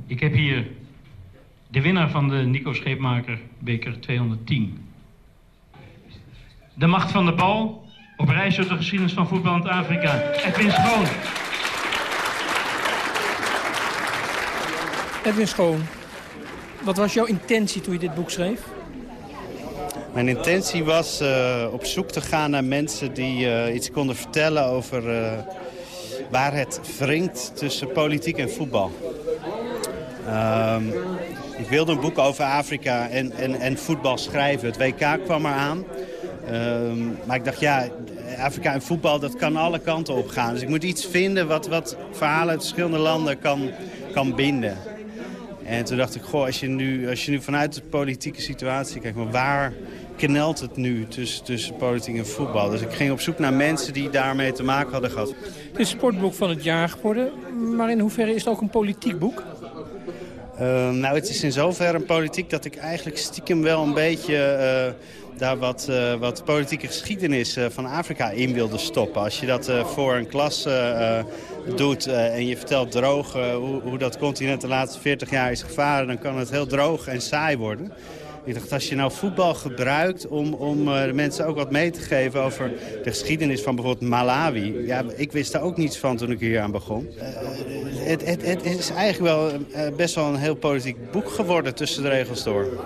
ik heb hier de winnaar van de Nico Scheepmaker Beker 210. De macht van de bal. Op reis door de geschiedenis van voetbal in Afrika. Edwin Schoon. Edwin Schoon, wat was jouw intentie toen je dit boek schreef? Mijn intentie was uh, op zoek te gaan naar mensen die uh, iets konden vertellen over uh, waar het wringt tussen politiek en voetbal. Um, ik wilde een boek over Afrika en, en, en voetbal schrijven. Het WK kwam eraan. Um, maar ik dacht, ja, Afrika en voetbal, dat kan alle kanten op gaan. Dus ik moet iets vinden wat, wat verhalen uit verschillende landen kan, kan binden. En toen dacht ik, goh, als je nu, als je nu vanuit de politieke situatie kijkt... maar waar knelt het nu tussen, tussen politiek en voetbal? Dus ik ging op zoek naar mensen die daarmee te maken hadden gehad. Het is sportboek van het jaar geworden. Maar in hoeverre is het ook een politiek boek? Uh, nou, het is in zoverre een politiek dat ik eigenlijk stiekem wel een beetje... Uh, daar wat, uh, wat politieke geschiedenis uh, van Afrika in wilde stoppen. Als je dat voor een klas doet en je vertelt droog hoe, hoe, dat continent de laatste 40 jaar is gevaren... dan kan het heel droog en saai worden. Ik dacht, als je nou voetbal gebruikt om, om de mensen ook wat mee te geven... over de geschiedenis van bijvoorbeeld Malawi. Ja, ik wist daar ook niets van toen ik hier aan begon. Het, het, het, is eigenlijk wel best wel een heel politiek boek geworden tussen de regels door.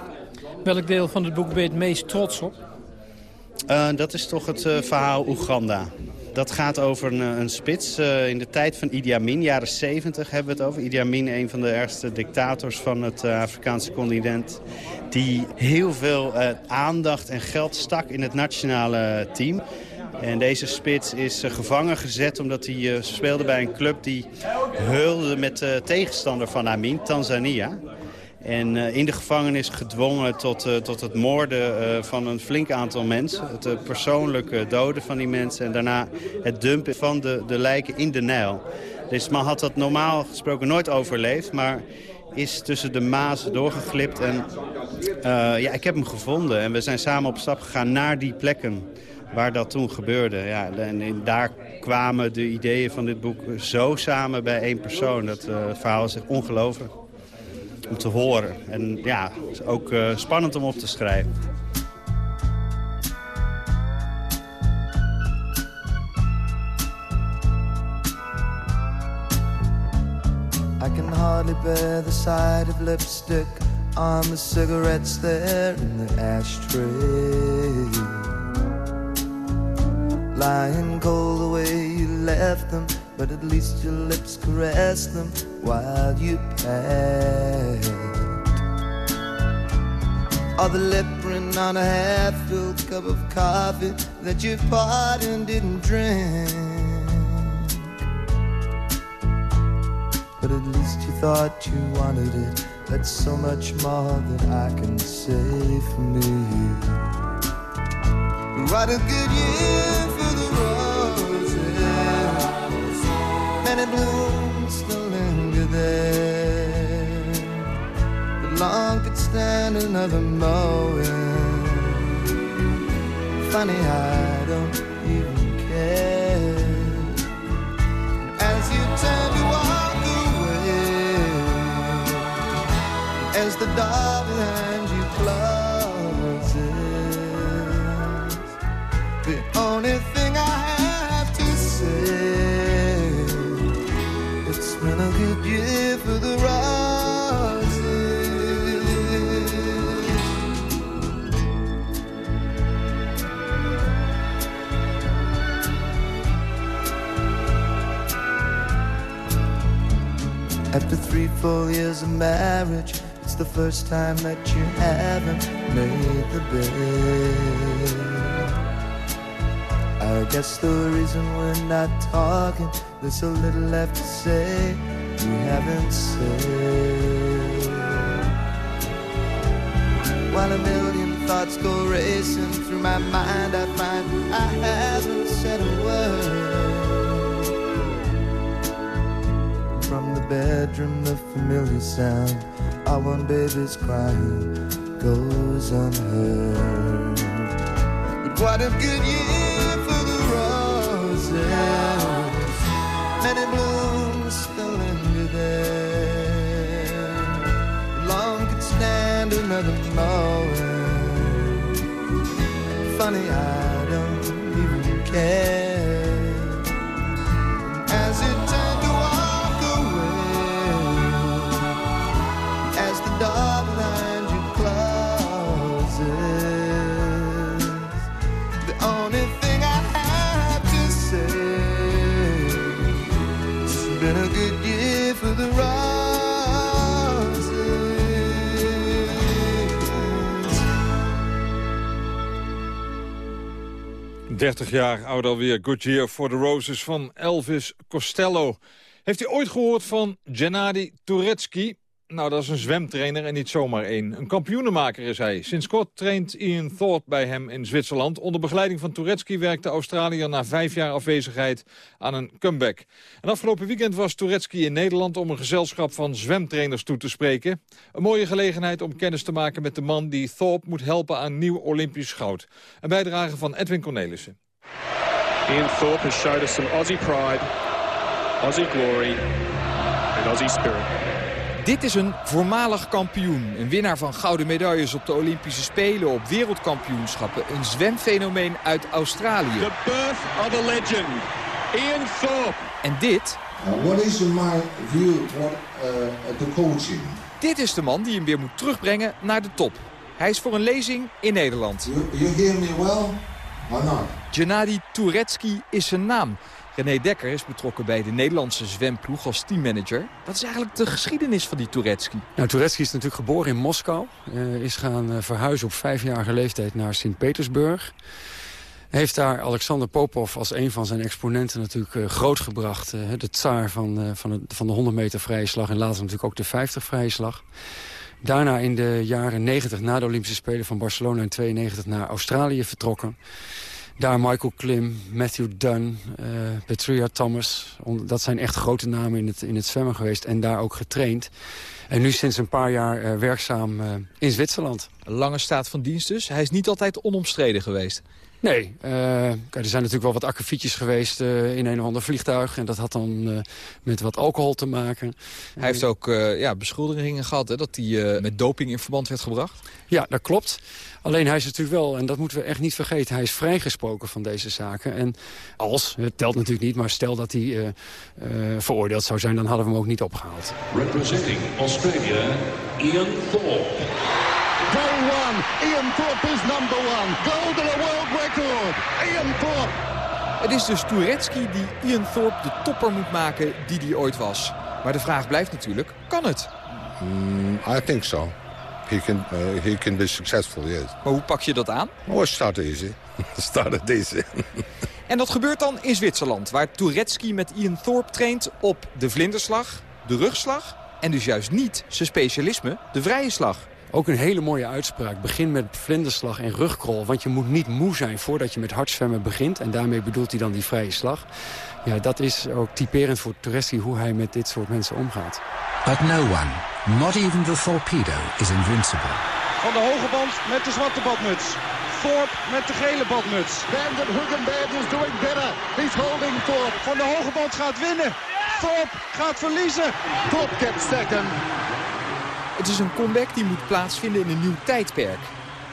Welk deel van het boek ben je het meest trots op? Uh, dat is toch het verhaal Oeganda. Dat gaat over een, een spits. Uh, in de tijd van Idi Amin, jaren 70 hebben we het over. Idi Amin, een van de ergste dictators van het Afrikaanse continent. Die heel veel aandacht en geld stak in het nationale team. En deze spits is gevangen gezet omdat hij speelde bij een club die heulde met de tegenstander van Amin, Tanzania. En uh, in de gevangenis gedwongen tot, uh, tot het moorden uh, van een flink aantal mensen. Het persoonlijke doden van die mensen. En daarna het dumpen van de, de lijken in de Nijl. Deze man had dat normaal gesproken nooit overleefd. Maar is tussen de Maas doorgeglipt. En ja, ik heb hem gevonden. En we zijn samen op stap gegaan naar die plekken waar dat toen gebeurde. Ja, en, en daar kwamen de ideeën van dit boek zo samen bij één persoon. Dat verhaal is echt ongelooflijk om te horen. En ja, is ook uh, spannend om op te schrijven. I can hardly bear the sight of lipstick on the cigarettes there in the ashtray. Lying cold the way you left them, but at least your lips caressed them while you passed. Or the lip print on a half-filled cup of coffee that you poured and didn't drink. But at least you thought you wanted it. That's so much more than I can say for me. What a good year for the roses. Many blooms still linger there. But long could stand another mowing. Funny, I don't even care. As you turn to walk away, as the door behind you closes, the only three full years of marriage, it's the first time that you haven't made the bed. I guess the reason we're not talking, there's so little left to say we haven't said. While a million thoughts go racing through my mind, I find I haven't said a word. Bedroom, the familiar sound of one baby's crying goes unheard. But what a good year for the roses. Many blooms still linger there. Long could stand another mowing. Funny, I don't even care. 30 jaar oud alweer. Good Year for the Roses van Elvis Costello. Heeft u ooit gehoord van Gennady Turetsky? Nou, dat is een zwemtrainer en niet zomaar één. Een kampioenenmaker is hij. Sinds kort traint Ian Thorpe bij hem in Zwitserland. Onder begeleiding van Turetsky werkt de Australiër na vijf jaar afwezigheid aan een comeback. En afgelopen weekend was Turetsky in Nederland om een gezelschap van zwemtrainers toe te spreken. Een mooie gelegenheid om kennis te maken met de man die Thorpe moet helpen aan nieuw Olympisch goud. Een bijdrage van Edwin Cornelissen. Ian Thorpe has showed us some Aussie pride, Aussie glory and Aussie spirit. Dit is een voormalig kampioen. Een winnaar van gouden medailles op de Olympische Spelen, op wereldkampioenschappen. Een zwemfenomeen uit Australië. The birth of a legend, Ian Thorpe. En dit, Uh, what is my view toward uh, the coaching? dit is de man die hem weer moet terugbrengen naar de top. Hij is voor een lezing in Nederland. You hear me well or not? Gennady Turetsky is zijn naam. René Dekker is betrokken bij de Nederlandse zwemploeg als teammanager. Wat is eigenlijk de geschiedenis van die Turetsky? Nou, is natuurlijk geboren in Moskou. Eh, is gaan eh, verhuizen op vijfjarige leeftijd naar Sint-Petersburg. Heeft daar Alexander Popov als een van zijn exponenten natuurlijk eh, grootgebracht. de tsaar van, van, van de 100 meter vrije slag en later natuurlijk ook de 50 vrije slag. Daarna in de jaren 90 na de Olympische Spelen van Barcelona in 92 naar Australië vertrokken. Daar Michael Klim, Matthew Dunn, eh Petria Thomas. Dat zijn echt grote namen in het, in het zwemmen geweest en daar ook getraind. En nu sinds een paar jaar eh, werkzaam eh, in Zwitserland. Lange staat van dienst dus. Hij is niet altijd onomstreden geweest. Nee, eh, kijk, er zijn natuurlijk wel wat akkefietjes geweest eh, in een of ander vliegtuig. En dat had dan eh, met wat alcohol te maken. Hij heeft ook eh, ja, beschuldigingen gehad hè, dat hij eh, met doping in verband werd gebracht. Ja, dat klopt. Alleen hij is natuurlijk wel, en dat moeten we echt niet vergeten... hij is vrijgesproken van deze zaken. En als, het telt natuurlijk niet, maar stel dat hij eh, eh, veroordeeld zou zijn... dan hadden we hem ook niet opgehaald. Representing Australia, Ian Thorpe. Goal one. Ian Thorpe is number one. Gold and a world record. Ian Thorpe. Het is dus Turetsky die Ian Thorpe de topper moet maken die hij ooit was. Maar de vraag blijft natuurlijk, kan het? Mm, I think so. He can, uh, he can be successful, yes. Maar hoe pak je dat aan? Oh, start easy. start easy. En dat gebeurt dan in Zwitserland, waar Turetsky met Ian Thorpe traint op de vlinderslag, de rugslag... en dus juist niet zijn specialisme, de vrije slag. Ook een hele mooie uitspraak. Begin met vlinderslag en rugkrol. Want je moet niet moe zijn voordat je met hardzwemmen begint. En daarmee bedoelt hij dan die vrije slag. Ja, dat is ook typerend voor Turetsky hoe hij met dit soort mensen omgaat. But no one, not even the torpedo, is invincible. Van de hoge band met de zwarte badmuts. Thorpe met de gele badmuts. Bandit Huggenberg is doing better. He's holding Thorpe. Van de hoge band gaat winnen. Thorpe gaat verliezen. Thorpe gets second. Het is een comeback die moet plaatsvinden in een nieuw tijdperk.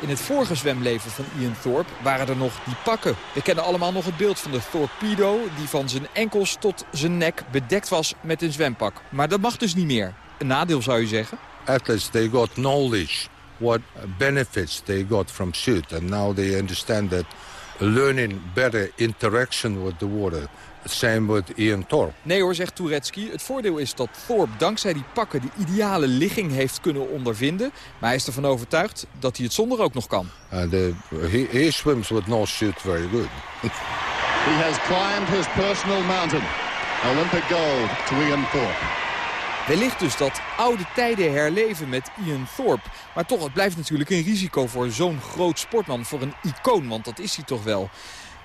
In het vorige zwemleven van Ian Thorpe waren er nog die pakken. We kennen allemaal nog het beeld van de torpedo... die van zijn enkels tot zijn nek bedekt was met een zwempak. Maar dat mag dus niet meer. Een nadeel zou je zeggen. Athletes, they got knowledge what benefits they got from suit. And now they understand that learning better interaction with the water. Same with Ian Thorpe. Nee hoor, zegt Turetsky. Het voordeel is dat Thorpe dankzij die pakken de ideale ligging heeft kunnen ondervinden. Maar hij is ervan overtuigd dat hij het zonder ook nog kan. And uh, he, he swims with no suit very good. He has climbed his personal mountain. Olympic gold to Ian Thorpe. Wellicht dus dat oude tijden herleven met Ian Thorpe. Maar toch, het blijft natuurlijk een risico voor zo'n groot sportman. Voor een icoon, want dat is hij toch wel.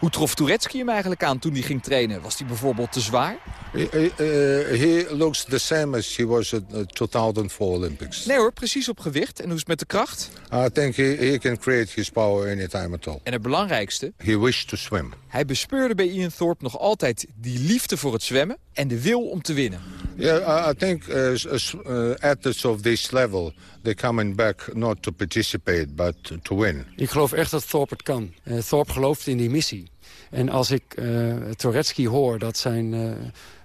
Hoe trof Turetsky hem eigenlijk aan toen hij ging trainen? Was hij bijvoorbeeld te zwaar? He, he, uh, he looks the same as he was at the 2004 Olympics. Nee hoor, precies op gewicht. En hoe is het met de kracht? I think he, he can create his power anytime at all. En het belangrijkste, He wished to swim. hij bespeurde bij Ian Thorpe nog altijd die liefde voor het zwemmen en de wil om te winnen. Yeah, I, think uh, uh, athletes of this level, they're coming back not to participate, but to win. Ik geloof echt dat Thorpe het kan. Eh, Thorpe gelooft in die missie. En als ik uh, Toretsky hoor, dat zijn... Uh,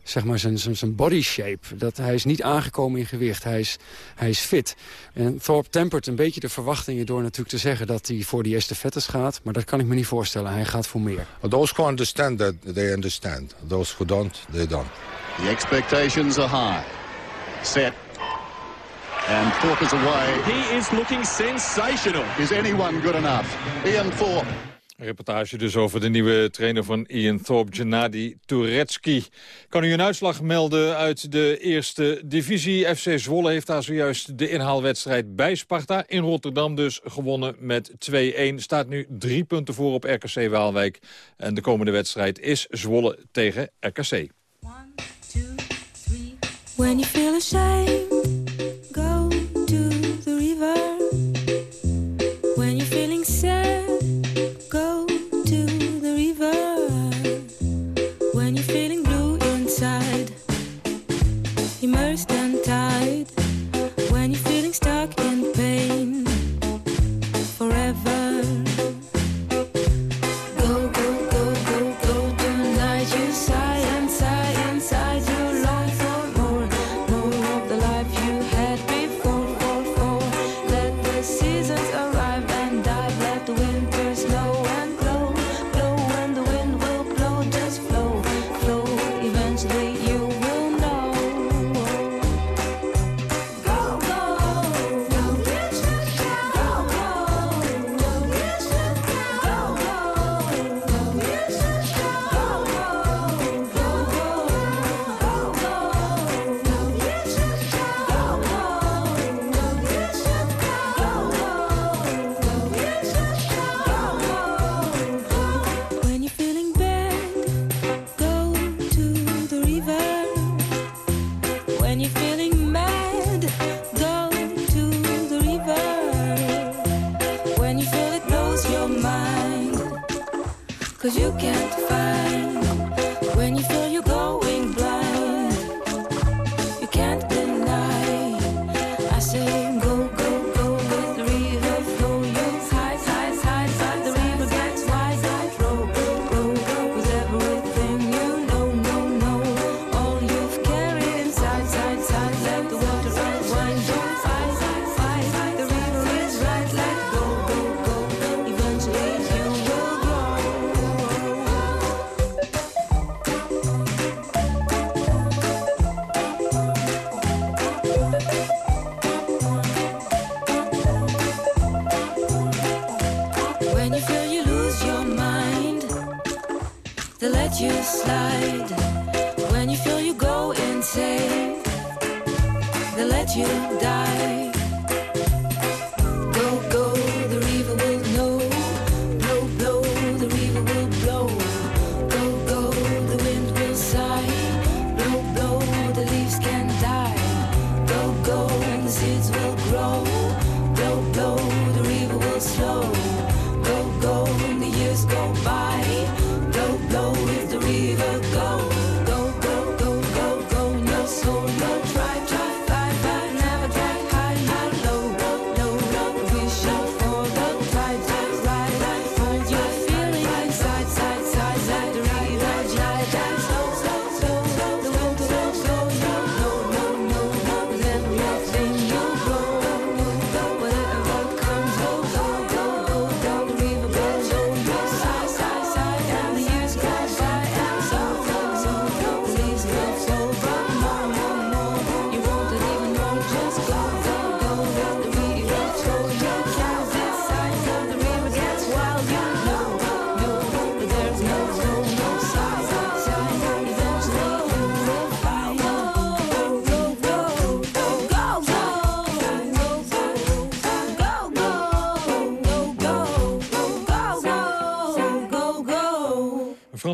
zeg maar zijn, zijn, body shape. Dat, hij is niet aangekomen in gewicht, hij is, hij is fit. En Thorpe tempert een beetje de verwachtingen door natuurlijk te zeggen... dat hij voor die eerste vettes gaat, maar dat kan ik me niet voorstellen. Hij gaat voor meer. Those who understand, that they understand. Those who don't, they don't. The expectations are high. Set. And Thorpe is away. He is looking sensational. Is anyone good enough? Ian Thorpe. Reportage dus over de nieuwe trainer van Ian Thorpe, Gennady Touretski. Kan u een uitslag melden uit de eerste divisie? FC Zwolle heeft daar zojuist de inhaalwedstrijd bij Sparta. In Rotterdam dus gewonnen met 2-1. Staat nu drie punten voor op RKC Waalwijk. En de komende wedstrijd is Zwolle tegen RKC. One, two, three, When.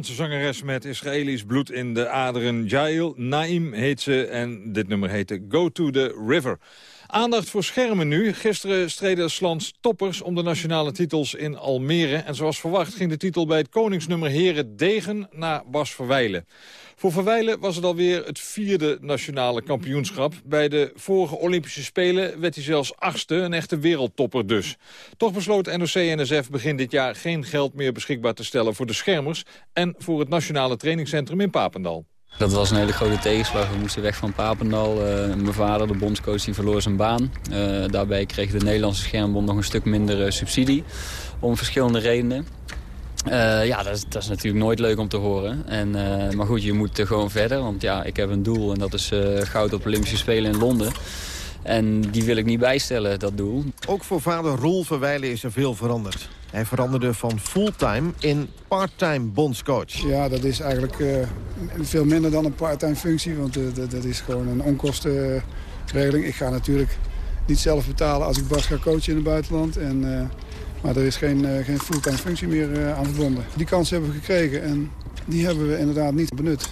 Nederlandse zangeres met Israëlisch bloed in de aderen. Jail Naim heet ze en dit nummer heette Go to the River. Aandacht voor schermen nu. Gisteren streden Slans toppers om de nationale titels in Almere. En zoals verwacht ging de titel bij het koningsnummer Heren Degen naar Bas Verwijlen. Voor Verwijlen was het alweer het vierde nationale kampioenschap. Bij de vorige Olympische Spelen werd hij zelfs achtste, een echte wereldtopper dus. Toch besloot NOC-NSF begin dit jaar geen geld meer beschikbaar te stellen voor de schermers... en voor het nationale trainingscentrum in Papendal. Dat was een hele grote tegenslag. We moesten weg van Papendal. Uh, mijn vader, de bondscoach, die verloor zijn baan. Uh, daarbij kreeg de Nederlandse Schermbond nog een stuk minder uh, subsidie. Om verschillende redenen. Ja, dat is, dat is, natuurlijk nooit leuk om te horen. En, maar goed, je moet er gewoon verder. Want ja, ik heb een doel en dat is goud op Olympische Spelen in Londen. En die wil ik niet bijstellen, dat doel. Ook voor vader Roel Verwijlen is er veel veranderd. Hij veranderde van fulltime in parttime bondscoach. Ja, dat is eigenlijk uh, veel minder dan een parttime functie. Want uh, dat, is gewoon een onkostenregeling. Ik ga natuurlijk niet zelf betalen als ik Bas ga coachen in het buitenland. En, uh, maar er is geen, geen fulltime functie meer aan verbonden. Die kans hebben we gekregen en die hebben we inderdaad niet benut.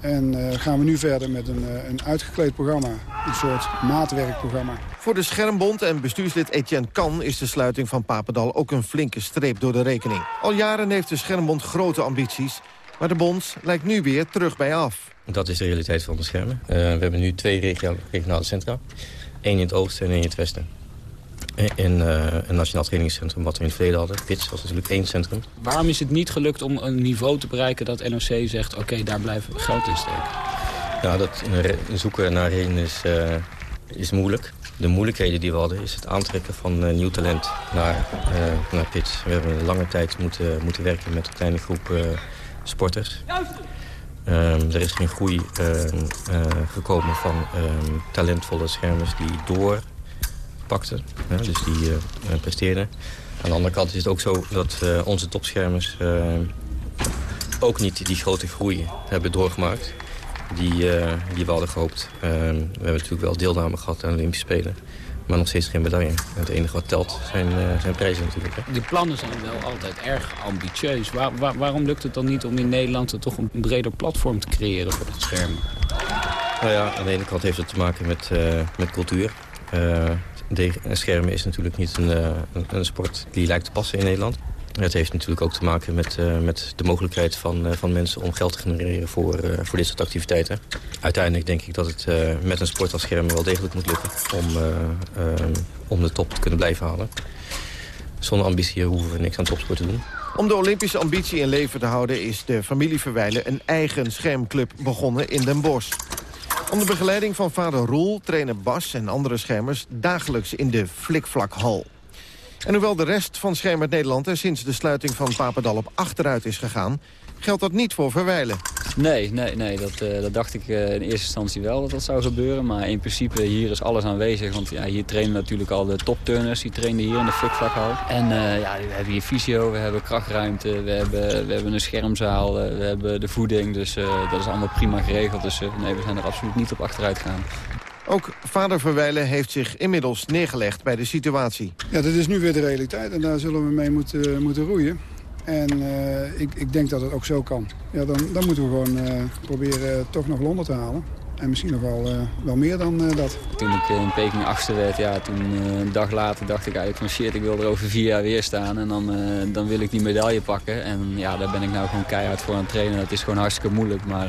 En uh, gaan we nu verder met een, uh, een uitgekleed programma. Een soort maatwerkprogramma. Voor de Schermbond en bestuurslid Etienne Kan... is de sluiting van Papendal ook een flinke streep door de rekening. Al jaren heeft de Schermbond grote ambities... maar de bond lijkt nu weer terug bij af. Dat is de realiteit van de schermen. Uh, we hebben nu twee regionale centra. Eén in het oosten en één in het westen in uh, een nationaal trainingscentrum wat we in het verleden hadden. PITS was natuurlijk één centrum. Waarom is het niet gelukt om een niveau te bereiken dat NOC zegt... oké, daar blijven we geld in steken? Ja, dat zoeken naar reden is, uh, is moeilijk. De moeilijkheden die we hadden is het aantrekken van uh, nieuw talent naar, naar PITS. We hebben lange tijd moeten, moeten werken met een kleine groep sporters. Um, er is geen groei gekomen van um, talentvolle schermers die door pakte. Hè, dus die uh, presteerden. Aan de andere kant is het ook zo dat uh, onze topschermers ook niet die grote groei hebben doorgemaakt. Die, die we hadden gehoopt. we hebben natuurlijk wel deelname gehad aan de Olympische Spelen. Maar nog steeds geen medaille. Het enige wat telt zijn, zijn prijzen natuurlijk. Hè. De plannen zijn wel altijd erg ambitieus. Waar, waar, waarom lukt het dan niet om in Nederland toch een breder platform te creëren voor het scherm? Nou ja, aan de ene kant heeft het te maken met, met cultuur. Schermen is natuurlijk niet een, een, een, sport die lijkt te passen in Nederland. Het heeft natuurlijk ook te maken met, uh, met de mogelijkheid van, uh, van mensen om geld te genereren voor, uh, voor dit soort activiteiten. Uiteindelijk denk ik dat het met een sport als schermen wel degelijk moet lukken om, om de top te kunnen blijven halen. Zonder ambitie hoeven we niks aan topsport te doen. Om de Olympische ambitie in leven te houden is de familie Verwijlen een eigen schermclub begonnen in Den Bosch. Onder begeleiding van vader Roel trainen Bas en andere schermers dagelijks in de Flikvlakhal. En hoewel de rest van Schermert Nederland er sinds de sluiting van Papendal op achteruit is gegaan... geldt dat niet voor Verwijlen. Nee, nee, nee dat, uh, dat dacht ik uh, in eerste instantie wel dat dat zou gebeuren. Maar in principe hier is alles aanwezig. Want ja, hier trainen natuurlijk al de topturners. Die trainen hier in de flikvlakhal. En uh, ja, we hebben hier fysio, we hebben krachtruimte, we hebben, we hebben een schermzaal, we hebben de voeding. Dus dat is allemaal prima geregeld. Dus nee, we zijn er absoluut niet op achteruit gegaan. Ook vader Verwijlen heeft zich inmiddels neergelegd bij de situatie. Ja, dat is nu weer de realiteit en daar zullen we mee moeten, moeten roeien. En uh, ik, ik, denk dat het ook zo kan. Ja, dan, dan moeten we gewoon uh, proberen toch nog Londen te halen. En misschien nog wel, uh, wel meer dan dat. Toen ik in Peking achtste werd, ja, toen een dag later dacht ik eigenlijk van shit, ik wil er over vier jaar weer staan. En dan, dan wil ik die medaille pakken. En ja, daar ben ik nou gewoon keihard voor aan het trainen. Dat is gewoon hartstikke moeilijk, maar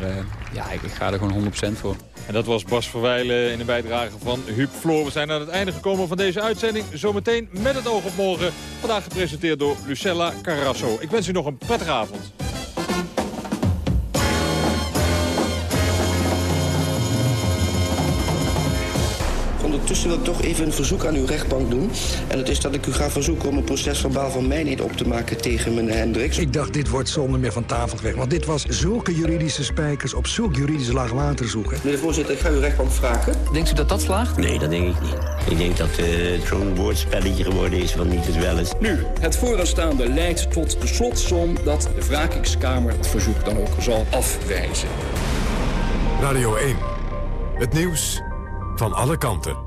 ja, ik, ik ga er gewoon 100% voor. En dat was Bas Verwijlen in de bijdrage van Huub Floor. We zijn aan het einde gekomen van deze uitzending. Zometeen met het oog op morgen. Vandaag gepresenteerd door Lucella Carrasso. Ik wens u nog een prettige avond. Ondertussen wil ik toch even een verzoek aan uw rechtbank doen. En dat is dat ik u ga verzoeken om een procesverbaal van mij niet op te maken tegen meneer Hendricks. Ik dacht, dit wordt zonder meer van tafel weg. Want dit was zulke juridische spijkers op zulk juridische laag water zoeken. Meneer de voorzitter, ik ga uw rechtbank vragen. Denkt u dat dat slaagt? Nee, dat denk ik niet. Ik denk dat uh, het zo'n woordspelletje geworden is van niet het wel eens. Nu, het vooraanstaande leidt tot de slotsom dat de wrakingskamer het verzoek dan ook zal afwijzen. Radio 1. Het nieuws van alle kanten.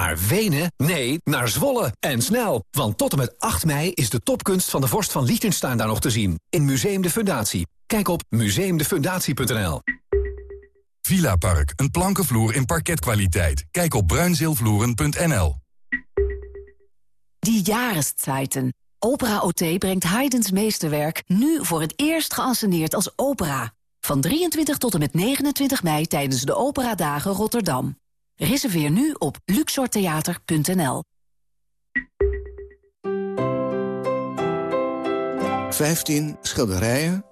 Naar Wenen? Nee, naar Zwolle. En snel, want tot en met 8 mei is de topkunst van de vorst van Liechtenstein daar nog te zien. In Museum de Fundatie. Kijk op museumdefundatie.nl. Villa Park, een plankenvloer in parketkwaliteit. Kijk op bruinzeelvloeren.nl. Die Jahreszeiten. Opera OT brengt Haydns meesterwerk nu voor het eerst geanceneerd als opera. Van 23 tot en met 29 mei tijdens de Operadagen Rotterdam. Reserveer nu op luxortheater.nl. 15 schilderijen,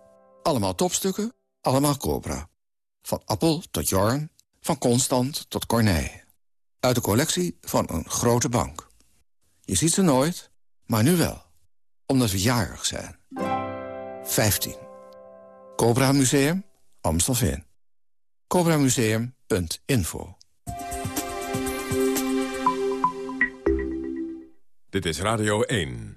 allemaal topstukken, allemaal Cobra. Van Appel tot Jorn, van Constant tot Corneille. Uit de collectie van een grote bank. Je ziet ze nooit, maar nu wel. Omdat we jarig zijn. 15. Cobra Museum, Amstelveen. CobraMuseum.info Dit is Radio 1.